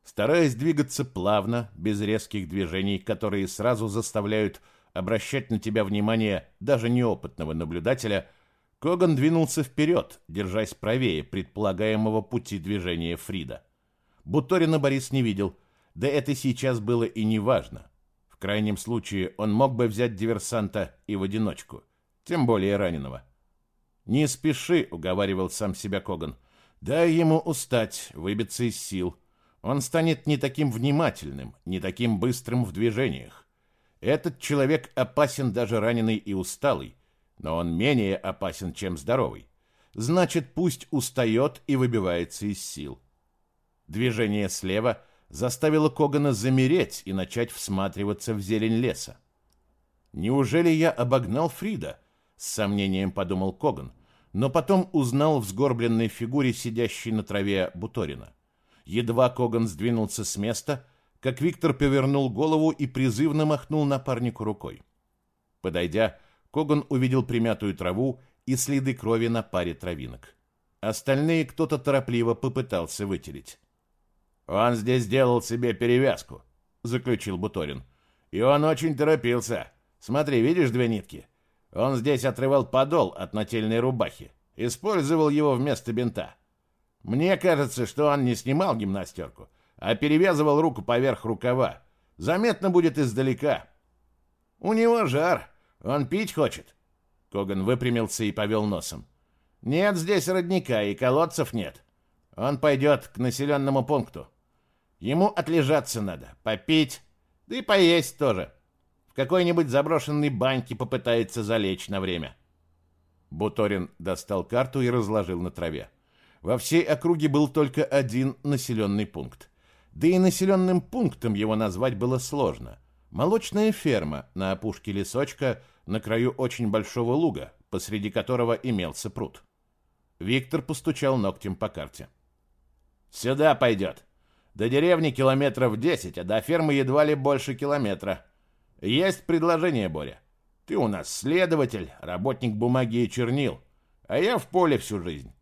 Стараясь двигаться плавно, без резких движений, которые сразу заставляют обращать на тебя внимание даже неопытного наблюдателя, Коган двинулся вперед, держась правее предполагаемого пути движения Фрида. Буторина Борис не видел, да это сейчас было и не важно. В крайнем случае он мог бы взять диверсанта и в одиночку, тем более раненого. «Не спеши», — уговаривал сам себя Коган. «Дай ему устать, выбиться из сил. Он станет не таким внимательным, не таким быстрым в движениях. Этот человек опасен даже раненый и усталый, но он менее опасен, чем здоровый. Значит, пусть устает и выбивается из сил. Движение слева заставило Когана замереть и начать всматриваться в зелень леса. «Неужели я обогнал Фрида?» — с сомнением подумал Коган, но потом узнал в сгорбленной фигуре сидящей на траве Буторина. Едва Коган сдвинулся с места, как Виктор повернул голову и призывно махнул напарнику рукой. Подойдя, Коган увидел примятую траву и следы крови на паре травинок. Остальные кто-то торопливо попытался вытереть. «Он здесь делал себе перевязку», — заключил Буторин. «И он очень торопился. Смотри, видишь две нитки? Он здесь отрывал подол от нательной рубахи, использовал его вместо бинта. Мне кажется, что он не снимал гимнастерку, а перевязывал руку поверх рукава. Заметно будет издалека. У него жар, он пить хочет. Коган выпрямился и повел носом. Нет здесь родника и колодцев нет. Он пойдет к населенному пункту. Ему отлежаться надо, попить, да и поесть тоже. В какой-нибудь заброшенной баньке попытается залечь на время. Буторин достал карту и разложил на траве. Во всей округе был только один населенный пункт. Да и населенным пунктом его назвать было сложно. Молочная ферма на опушке лесочка – на краю очень большого луга, посреди которого имелся пруд. Виктор постучал ногтем по карте. «Сюда пойдет. До деревни километров десять, а до фермы едва ли больше километра. Есть предложение, Боря. Ты у нас следователь, работник бумаги и чернил, а я в поле всю жизнь.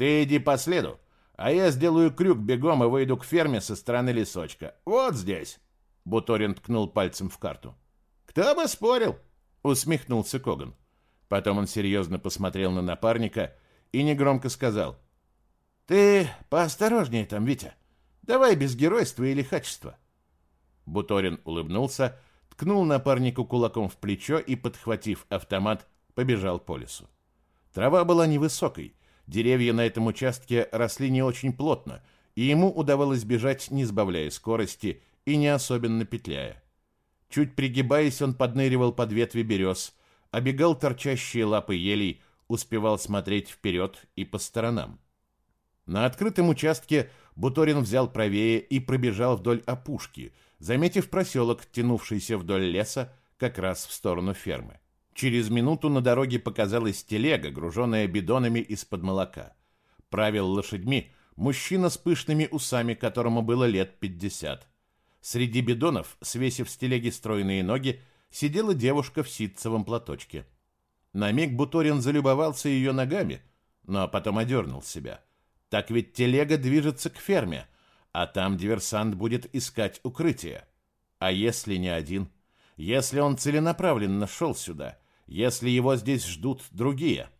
Ты иди по следу, а я сделаю крюк бегом и выйду к ферме со стороны лесочка. Вот здесь». Буторин ткнул пальцем в карту. «Кто бы спорил?» Усмехнулся Коган. Потом он серьезно посмотрел на напарника и негромко сказал. «Ты поосторожнее там, Витя. Давай без геройства или лихачества». Буторин улыбнулся, ткнул напарнику кулаком в плечо и, подхватив автомат, побежал по лесу. Трава была невысокой, Деревья на этом участке росли не очень плотно, и ему удавалось бежать, не сбавляя скорости и не особенно петляя. Чуть пригибаясь, он подныривал под ветви берез, обегал торчащие лапы елей, успевал смотреть вперед и по сторонам. На открытом участке Буторин взял правее и пробежал вдоль опушки, заметив проселок, тянувшийся вдоль леса, как раз в сторону фермы. Через минуту на дороге показалась телега, груженная бидонами из-под молока. Правил лошадьми мужчина с пышными усами, которому было лет пятьдесят. Среди бидонов, свесив с телеги стройные ноги, сидела девушка в ситцевом платочке. На миг Буторин залюбовался ее ногами, но потом одернул себя. Так ведь телега движется к ферме, а там диверсант будет искать укрытие. А если не один? Если он целенаправленно шел сюда? Если его здесь ждут другие?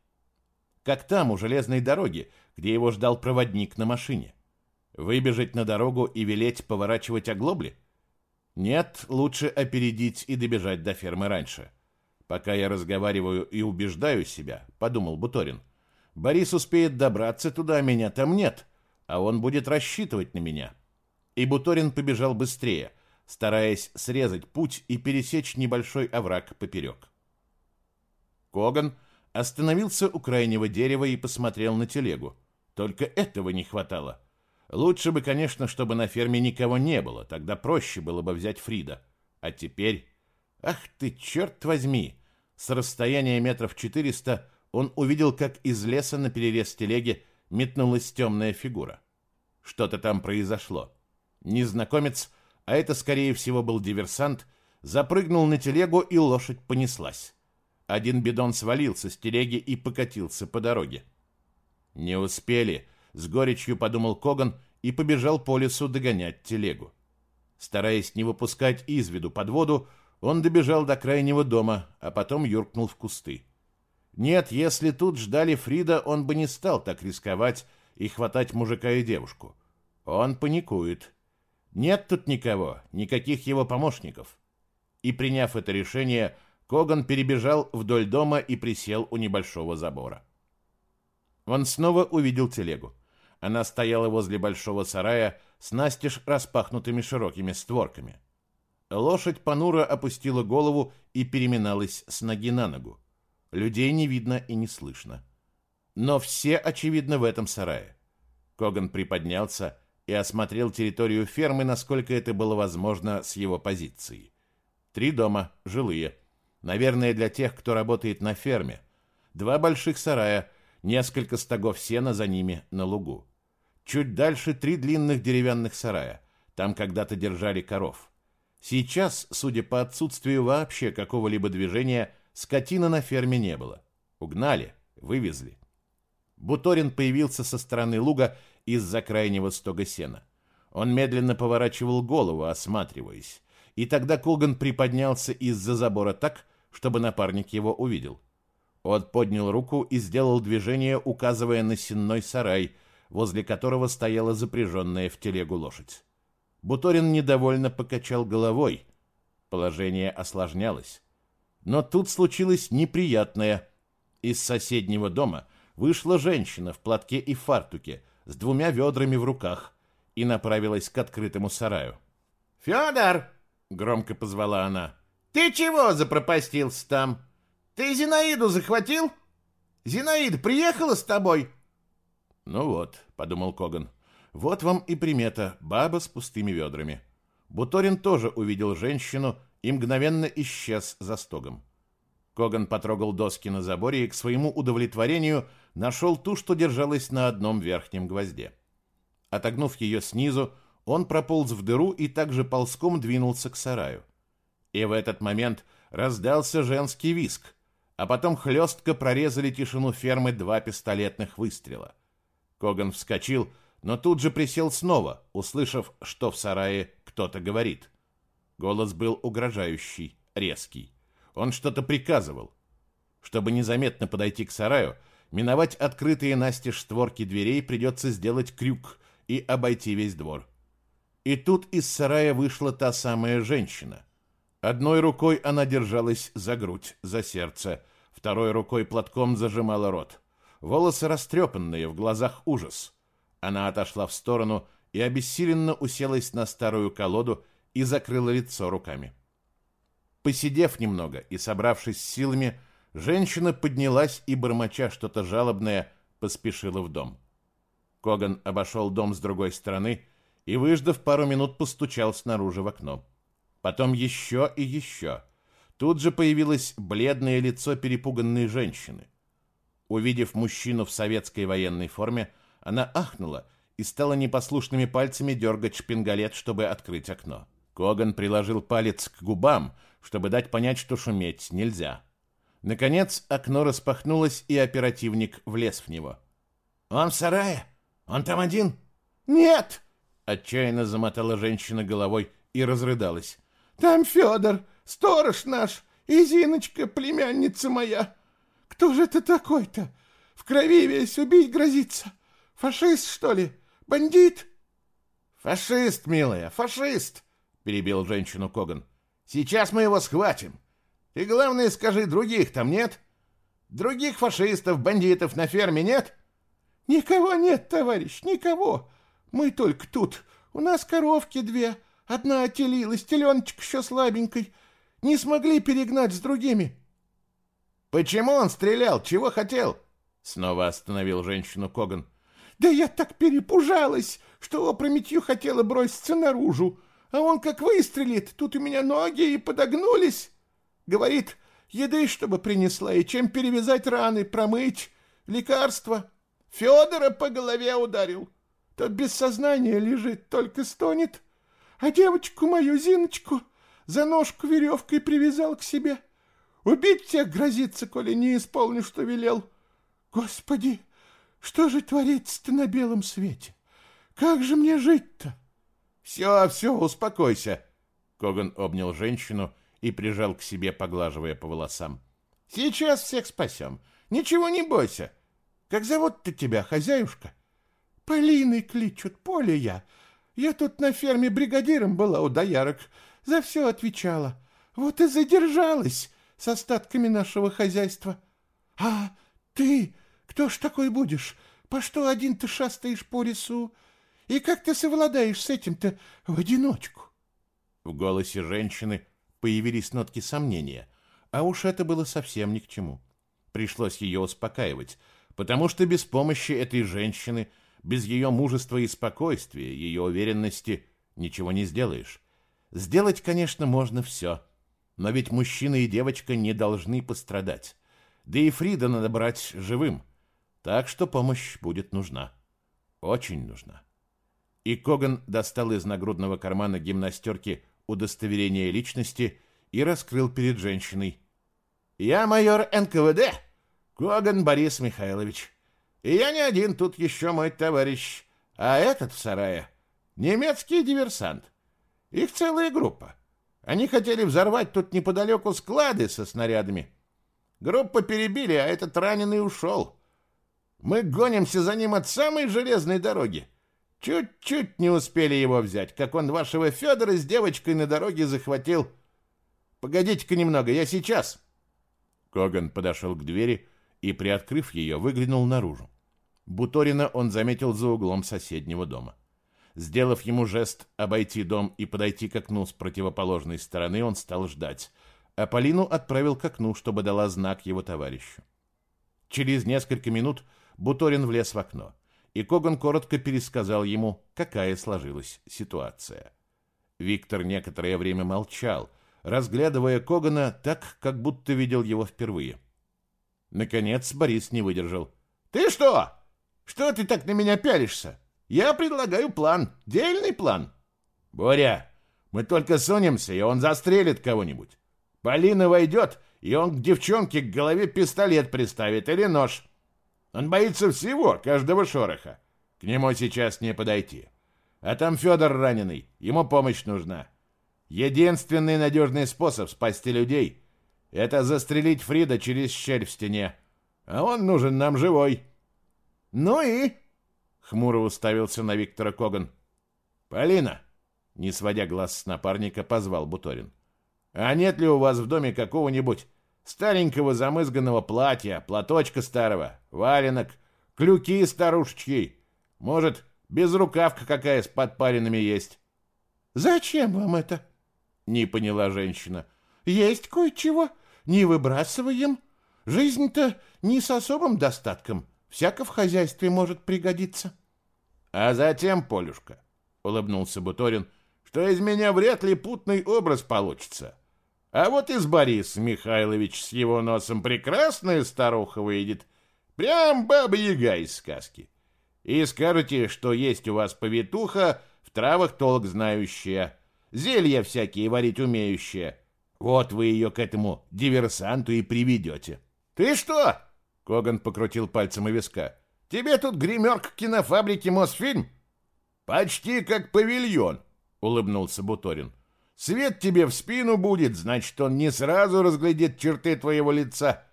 Как там, у железной дороги, где его ждал проводник на машине? Выбежать на дорогу и велеть поворачивать оглобли? Нет, лучше опередить и добежать до фермы раньше. Пока я разговариваю и убеждаю себя, подумал Буторин, Борис успеет добраться туда, меня там нет а он будет рассчитывать на меня. И Буторин побежал быстрее, стараясь срезать путь и пересечь небольшой овраг поперек. Коган остановился у крайнего дерева и посмотрел на телегу. Только этого не хватало. Лучше бы, конечно, чтобы на ферме никого не было, тогда проще было бы взять Фрида. А теперь... Ах ты, черт возьми! С расстояния метров четыреста он увидел, как из леса на перерез телеги метнулась темная фигура. Что-то там произошло. Незнакомец, а это, скорее всего, был диверсант, запрыгнул на телегу, и лошадь понеслась. Один бидон свалился с телеги и покатился по дороге. «Не успели», — с горечью подумал Коган и побежал по лесу догонять телегу. Стараясь не выпускать из виду под воду, он добежал до крайнего дома, а потом юркнул в кусты. Нет, если тут ждали Фрида, он бы не стал так рисковать и хватать мужика и девушку. Он паникует. Нет тут никого, никаких его помощников. И приняв это решение, Коган перебежал вдоль дома и присел у небольшого забора. Он снова увидел телегу. Она стояла возле большого сарая с настежь распахнутыми широкими створками. Лошадь понуро опустила голову и переминалась с ноги на ногу. Людей не видно и не слышно. Но все, очевидно, в этом сарае. Коган приподнялся и осмотрел территорию фермы, насколько это было возможно с его позиции. Три дома, жилые. Наверное, для тех, кто работает на ферме. Два больших сарая, несколько стогов сена за ними на лугу. Чуть дальше три длинных деревянных сарая. Там когда-то держали коров. Сейчас, судя по отсутствию вообще какого-либо движения, Скотина на ферме не было. Угнали, вывезли. Буторин появился со стороны луга из-за крайнего стога сена. Он медленно поворачивал голову, осматриваясь. И тогда Коган приподнялся из-за забора так, чтобы напарник его увидел. Он поднял руку и сделал движение, указывая на сенной сарай, возле которого стояла запряженная в телегу лошадь. Буторин недовольно покачал головой. Положение осложнялось. Но тут случилось неприятное. Из соседнего дома вышла женщина в платке и фартуке с двумя ведрами в руках и направилась к открытому сараю. «Федор!» — громко позвала она. «Ты чего запропастился там? Ты Зинаиду захватил? Зинаида приехала с тобой?» «Ну вот», — подумал Коган, — «вот вам и примета, баба с пустыми ведрами». Буторин тоже увидел женщину и мгновенно исчез за стогом. Коган потрогал доски на заборе и к своему удовлетворению нашел ту, что держалась на одном верхнем гвозде. Отогнув ее снизу, он прополз в дыру и также ползком двинулся к сараю. И в этот момент раздался женский виск, а потом хлестко прорезали тишину фермы два пистолетных выстрела. Коган вскочил, но тут же присел снова, услышав, что в сарае кто-то говорит. Голос был угрожающий, резкий. Он что-то приказывал. Чтобы незаметно подойти к сараю, миновать открытые настежь створки дверей придется сделать крюк и обойти весь двор. И тут из сарая вышла та самая женщина. Одной рукой она держалась за грудь, за сердце, второй рукой платком зажимала рот. волосы растрепанные, в глазах ужас. Она отошла в сторону и обессиленно уселась на старую колоду и закрыла лицо руками. Посидев немного и собравшись с силами, женщина поднялась и, бормоча что-то жалобное, поспешила в дом. Коган обошел дом с другой стороны и, выждав пару минут, постучал снаружи в окно. Потом еще и еще. Тут же появилось бледное лицо перепуганной женщины. Увидев мужчину в советской военной форме, она ахнула и стала непослушными пальцами дергать шпингалет, чтобы открыть окно. Коган приложил палец к губам, чтобы дать понять, что шуметь нельзя. Наконец окно распахнулось, и оперативник влез в него. «Он в сарае? Он там один?» «Нет!» — отчаянно замотала женщина головой и разрыдалась. «Там Федор, сторож наш, и Зиночка, племянница моя. Кто же это такой-то? В крови весь убить грозится. Фашист, что ли? Бандит?» «Фашист, милая, фашист!» — перебил женщину Коган. «Сейчас мы его схватим. И главное, скажи, других там нет? Других фашистов, бандитов на ферме нет?» «Никого нет, товарищ, никого. Мы только тут. У нас коровки две. Одна отелилась, теленочек еще слабенькой. Не смогли перегнать с другими». «Почему он стрелял? Чего хотел?» Снова остановил женщину Коган. «Да я так перепужалась, что опрометью хотела броситься наружу. А он как выстрелит, тут у меня ноги и подогнулись. Говорит, еды, чтобы принесла, и чем перевязать раны, промыть, лекарства. Федора по голове ударил. Тот без сознания лежит, только стонет. А девочку мою, Зиночку, за ножку веревкой привязал к себе. Убить всех грозится, коли не исполню, что велел. Господи, что же творится-то на белом свете? Как же мне жить-то? Все, все, успокойся. Коган обнял женщину и прижал к себе, поглаживая по волосам. Сейчас всех спасем. Ничего не бойся. Как зовут-то тебя, хозяюшка? Полиной кличут, Поле я. Я тут на ферме бригадиром была у доярок. За все отвечала. Вот и задержалась с остатками нашего хозяйства. А ты кто ж такой будешь? По что один ты шастаешь по лесу? И как ты совладаешь с этим-то в одиночку? В голосе женщины появились нотки сомнения, а уж это было совсем ни к чему. Пришлось ее успокаивать — потому что без помощи этой женщины, без ее мужества и спокойствия, ее уверенности ничего не сделаешь. Сделать, конечно, можно все, но ведь мужчина и девочка не должны пострадать. Да и Фрида надо брать живым, так что помощь будет нужна. Очень нужна. И Коган достал из нагрудного кармана гимнастерки удостоверение личности и раскрыл перед женщиной. «Я майор НКВД!» Коган Борис Михайлович. И я не один, тут еще мой товарищ. А этот в сарае — немецкий диверсант. Их целая группа. Они хотели взорвать тут неподалеку склады со снарядами. Группу перебили, а этот раненый ушел. Мы гонимся за ним от самой железной дороги. Чуть-чуть не успели его взять, как он вашего Федора с девочкой на дороге захватил. Погодите-ка немного, я сейчас. Коган подошел к двери и, приоткрыв ее, выглянул наружу. Буторина он заметил за углом соседнего дома. Сделав ему жест обойти дом и подойти к окну с противоположной стороны, он стал ждать, а Полину отправил к окну, чтобы дала знак его товарищу. Через несколько минут Буторин влез в окно, и Коган коротко пересказал ему, какая сложилась ситуация. Виктор некоторое время молчал, разглядывая Когана так, как будто видел его впервые — Наконец Борис не выдержал. «Ты что? Что ты так на меня пялишься? Я предлагаю план, дельный план». «Боря, мы только сунемся, и он застрелит кого-нибудь. Полина войдет, и он к девчонке к голове пистолет приставит или нож. Он боится всего, каждого шороха. К нему сейчас не подойти. А там Федор раненый, ему помощь нужна. Единственный надежный способ спасти людей это застрелить Фрида через щель в стене. А он нужен нам живой. Ну и... Хмуро уставился на Виктора Коган. Полина, не сводя глаз с напарника, позвал Буторин. А нет ли у вас в доме какого-нибудь Старенького замызганного платья, платочка старого, валенок, клюки старушечки. Может, безрукавка какая с подпаренными есть. «Зачем вам это?» — не поняла женщина. «Есть кое-чего, не выбрасываем. Жизнь-то не с особым достатком, всяко в хозяйстве может пригодиться». «А затем, Полюшка», — улыбнулся Буторин, — «что из меня вряд ли путный образ получится. А вот из Бориса Михайлович с его носом прекрасная старуха выйдет, прям баба-яга из сказки. И скажете, что есть у вас повитуха, в травах толк знающая, зелья всякие варить умеющая. Вот вы ее к этому диверсанту и приведете. Ты что? Коган покрутил пальцем у виска. Тебе тут гримерка кинофабрики Мосфильм? Почти как павильон, улыбнулся Буторин. Свет тебе в спину будет, значит, он не сразу разглядит черты твоего лица.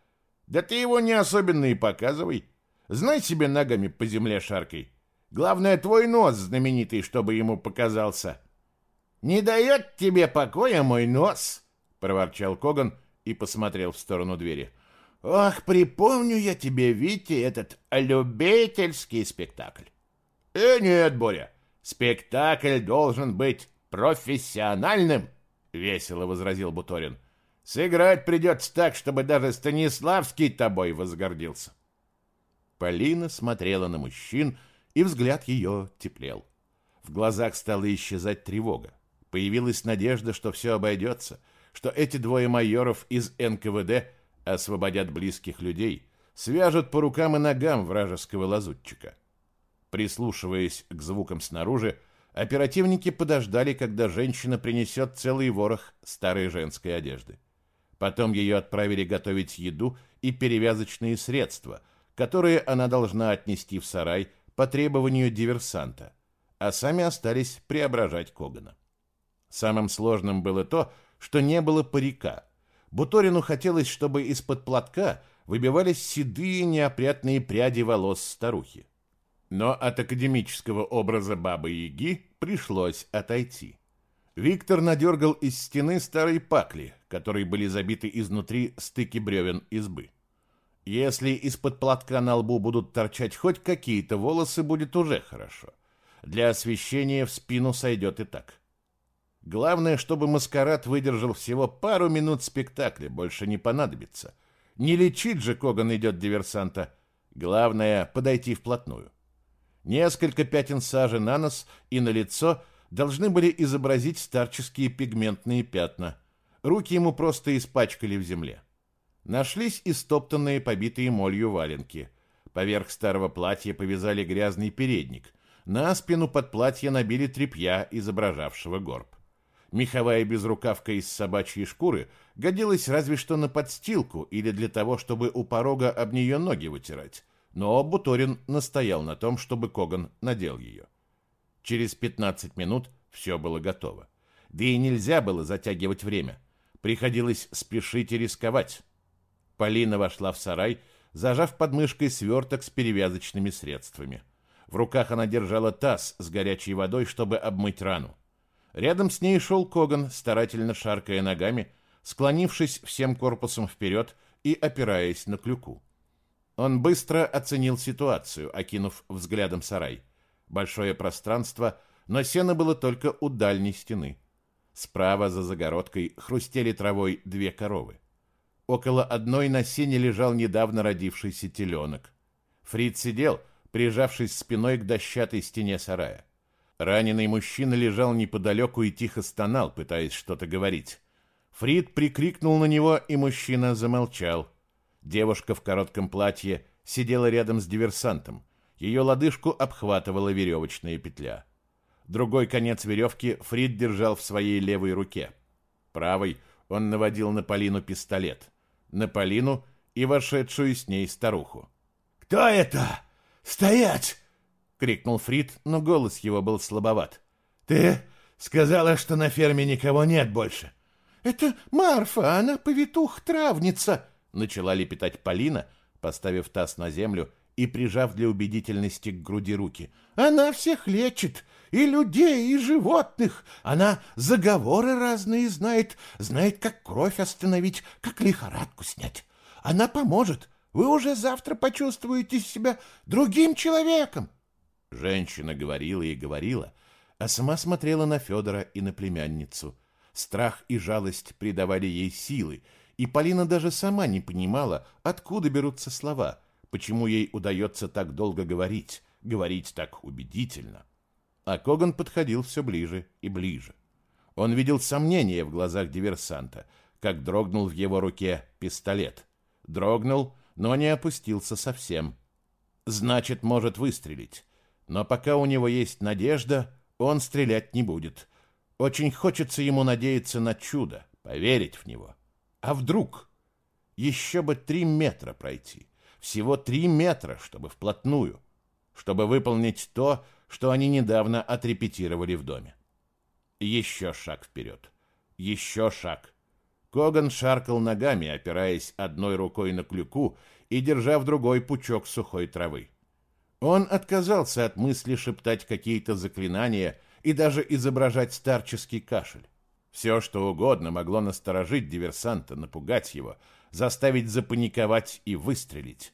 Да ты его не особенно и показывай. Знай себе ногами по земле шаркой. Главное, твой нос знаменитый, чтобы ему показался. Не дает тебе покоя мой нос, проворчал Коган и посмотрел в сторону двери. Ох, припомню я тебе, Витя, этот любительский спектакль. Э, нет, Боря, спектакль должен быть профессиональным, весело возразил Буторин. Сыграть придется так, чтобы даже Станиславский тобой возгордился. Полина смотрела на мужчин, и взгляд ее теплел. В глазах стала исчезать тревога. Появилась надежда, что все обойдется, что эти двое майоров из НКВД освободят близких людей, свяжут по рукам и ногам вражеского лазутчика. Прислушиваясь к звукам снаружи, оперативники подождали, когда женщина принесет целый ворох старой женской одежды. Потом ее отправили готовить еду и перевязочные средства, которые она должна отнести в сарай по требованию диверсанта, а сами остались преображать Когана. Самым сложным было то, что не было парика. Буторину хотелось, чтобы из-под платка выбивались седые неопрятные пряди волос старухи. Но от академического образа Бабы-Яги пришлось отойти. Виктор надергал из стены старой пакли, которой были забиты изнутри стыки бревен избы. Если из-под платка на лбу будут торчать хоть какие-то волосы, будет уже хорошо. Для освещения в спину сойдет и так. Главное, чтобы маскарад выдержал всего пару минут спектакля, больше не понадобится. Не лечить же Коган идет диверсанта. Главное — подойти вплотную. Несколько пятен сажи на нос и на лицо должны были изобразить старческие пигментные пятна. Руки ему просто испачкали в земле. Нашлись и стоптанные, побитые молью валенки. Поверх старого платья повязали грязный передник. На спину под платье набили тряпья, изображавшего горб. Меховая безрукавка из собачьей шкуры годилась разве что на подстилку или для того, чтобы у порога об нее ноги вытирать но Буторин настоял на том, чтобы Коган надел ее. Через 15 минут все было готово. Да и нельзя было затягивать время. Приходилось спешить и рисковать. Полина вошла в сарай, зажав под мышкой сверток с перевязочными средствами. В руках она держала таз с горячей водой, чтобы обмыть рану. Рядом с ней шел Коган, старательно шаркая ногами, склонившись всем корпусом вперед и опираясь на клюку. Он быстро оценил ситуацию, окинув взглядом сарай. Большое пространство, но сено было только у дальней стены. Справа за загородкой хрустели травой две коровы. Около одной на сене лежал недавно родившийся теленок. Фрид сидел, прижавшись спиной к дощатой стене сарая. Раненый мужчина лежал неподалеку и тихо стонал, пытаясь что-то говорить. Фрид прикрикнул на него, и мужчина замолчал. Девушка в коротком платье сидела рядом с диверсантом. Ее лодыжку обхватывала веревочная петля. Другой конец веревки Фрид держал в своей левой руке. Правой он наводил на Полину пистолет. На Полину и вошедшую с ней старуху. «Кто это? Стоять!» — крикнул Фрид, но голос его был слабоват. «Ты сказала, что на ферме никого нет больше». «Это Марфа, она повитух-травница», начала лепетать Полина, поставив таз на землю и прижав для убедительности к груди руки. «Она всех лечит, и людей, и животных. Она заговоры разные знает, знает, как кровь остановить, как лихорадку снять. Она поможет. Вы уже завтра почувствуете себя другим человеком. Женщина говорила и говорила, а сама смотрела на Федора и на племянницу. Страх и жалость придавали ей силы, и Полина даже сама не понимала, откуда берутся слова, почему ей удается так долго говорить, говорить так убедительно. А Коган подходил все ближе и ближе. Он видел сомнение в глазах диверсанта, как дрогнул в его руке пистолет. Дрогнул, но не опустился совсем. Значит, может выстрелить. Но пока у него есть надежда, он стрелять не будет. Очень хочется ему надеяться на чудо, поверить в него. А вдруг? Еще бы три метра пройти. Всего три метра, чтобы вплотную. Чтобы выполнить то, что они недавно отрепетировали в доме. Еще шаг вперед. Еще шаг. Коган шаркал ногами, опираясь одной рукой на клюку и держа в другой пучок сухой травы. Он отказался от мысли шептать какие-то заклинания и даже изображать старческий кашель. Все, что угодно, могло насторожить диверсанта, напугать его, заставить запаниковать и выстрелить.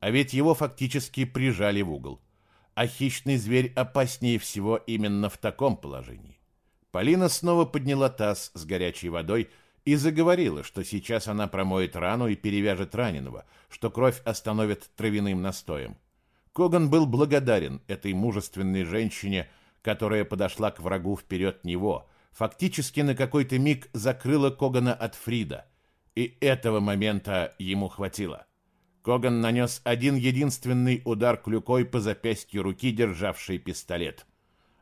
А ведь его фактически прижали в угол. А хищный зверь опаснее всего именно в таком положении. Полина снова подняла таз с горячей водой и заговорила, что сейчас она промоет рану и перевяжет раненого, что кровь остановит травяным настоем. Коган был благодарен этой мужественной женщине, которая подошла к врагу вперед него, фактически на какой-то миг закрыла Когана от Фрида. И этого момента ему хватило. Коган нанес один единственный удар клюкой по запястью руки, державшей пистолет.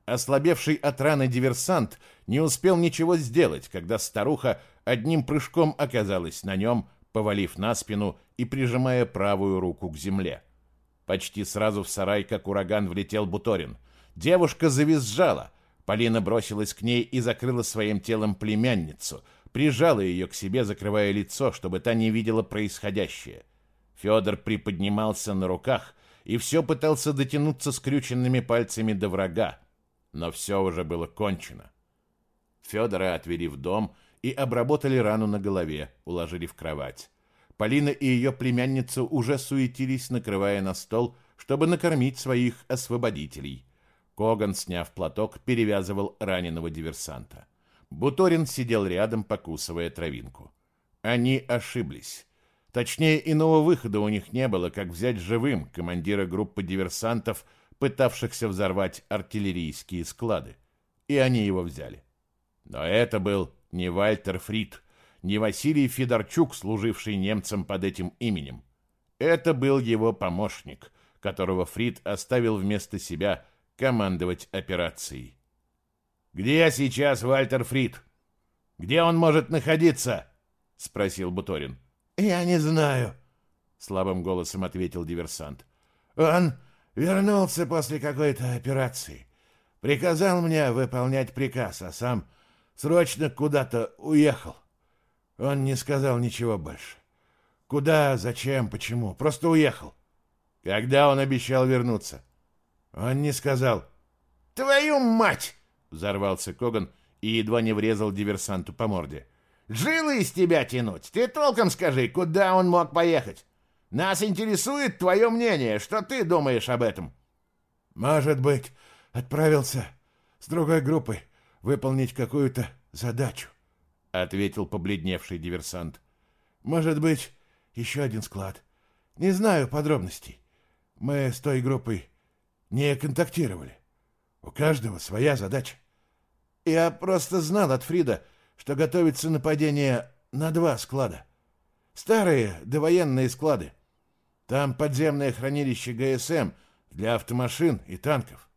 Ослабевший от раны диверсант не успел ничего сделать, когда старуха одним прыжком оказалась на нем, повалив на спину и прижимая правую руку к земле. Почти сразу в сарай, как ураган, влетел Буторин. Девушка завизжала. Полина бросилась к ней и закрыла своим телом племянницу, прижала ее к себе, закрывая лицо, чтобы та не видела происходящее. Федор приподнимался на руках и все пытался дотянуться скрюченными пальцами до врага, но все уже было кончено. Федора отвели в дом и обработали рану на голове, уложили в кровать. Полина и ее племянница уже суетились, накрывая на стол, чтобы накормить своих освободителей. Коган, сняв платок, перевязывал раненого диверсанта. Буторин сидел рядом, покусывая травинку. Они ошиблись. Точнее, иного выхода у них не было, как взять живым командира группы диверсантов, пытавшихся взорвать артиллерийские склады. И они его взяли. Но это был не Вальтер Фрид, не Василий Федорчук, служивший немцам под этим именем. Это был его помощник, которого Фрид оставил вместо себя командовать операцией. «Где сейчас Вальтер Фрид? Где он может находиться?» — спросил Буторин. «Я не знаю», — слабым голосом ответил диверсант. «Он вернулся после какой-то операции. Приказал мне выполнять приказ, а сам срочно куда-то уехал. Он не сказал ничего больше. Куда, зачем, почему. Просто уехал. Когда он обещал вернуться? Он не сказал. «Твою мать!» — взорвался Коган и едва не врезал диверсанту по морде. «Жилы из тебя тянуть! Ты толком скажи, куда он мог поехать? Нас интересует твое мнение. Что ты думаешь об этом?» «Может быть, отправился с другой группой выполнить какую-то задачу ответил побледневший диверсант. Может быть, еще один склад. Не знаю подробностей. Мы с той группой не контактировали. У каждого своя задача. Я просто знал от Фрида, что готовится нападение на два склада. Старые довоенные склады. Там подземное хранилище ГСМ для автомашин и танков.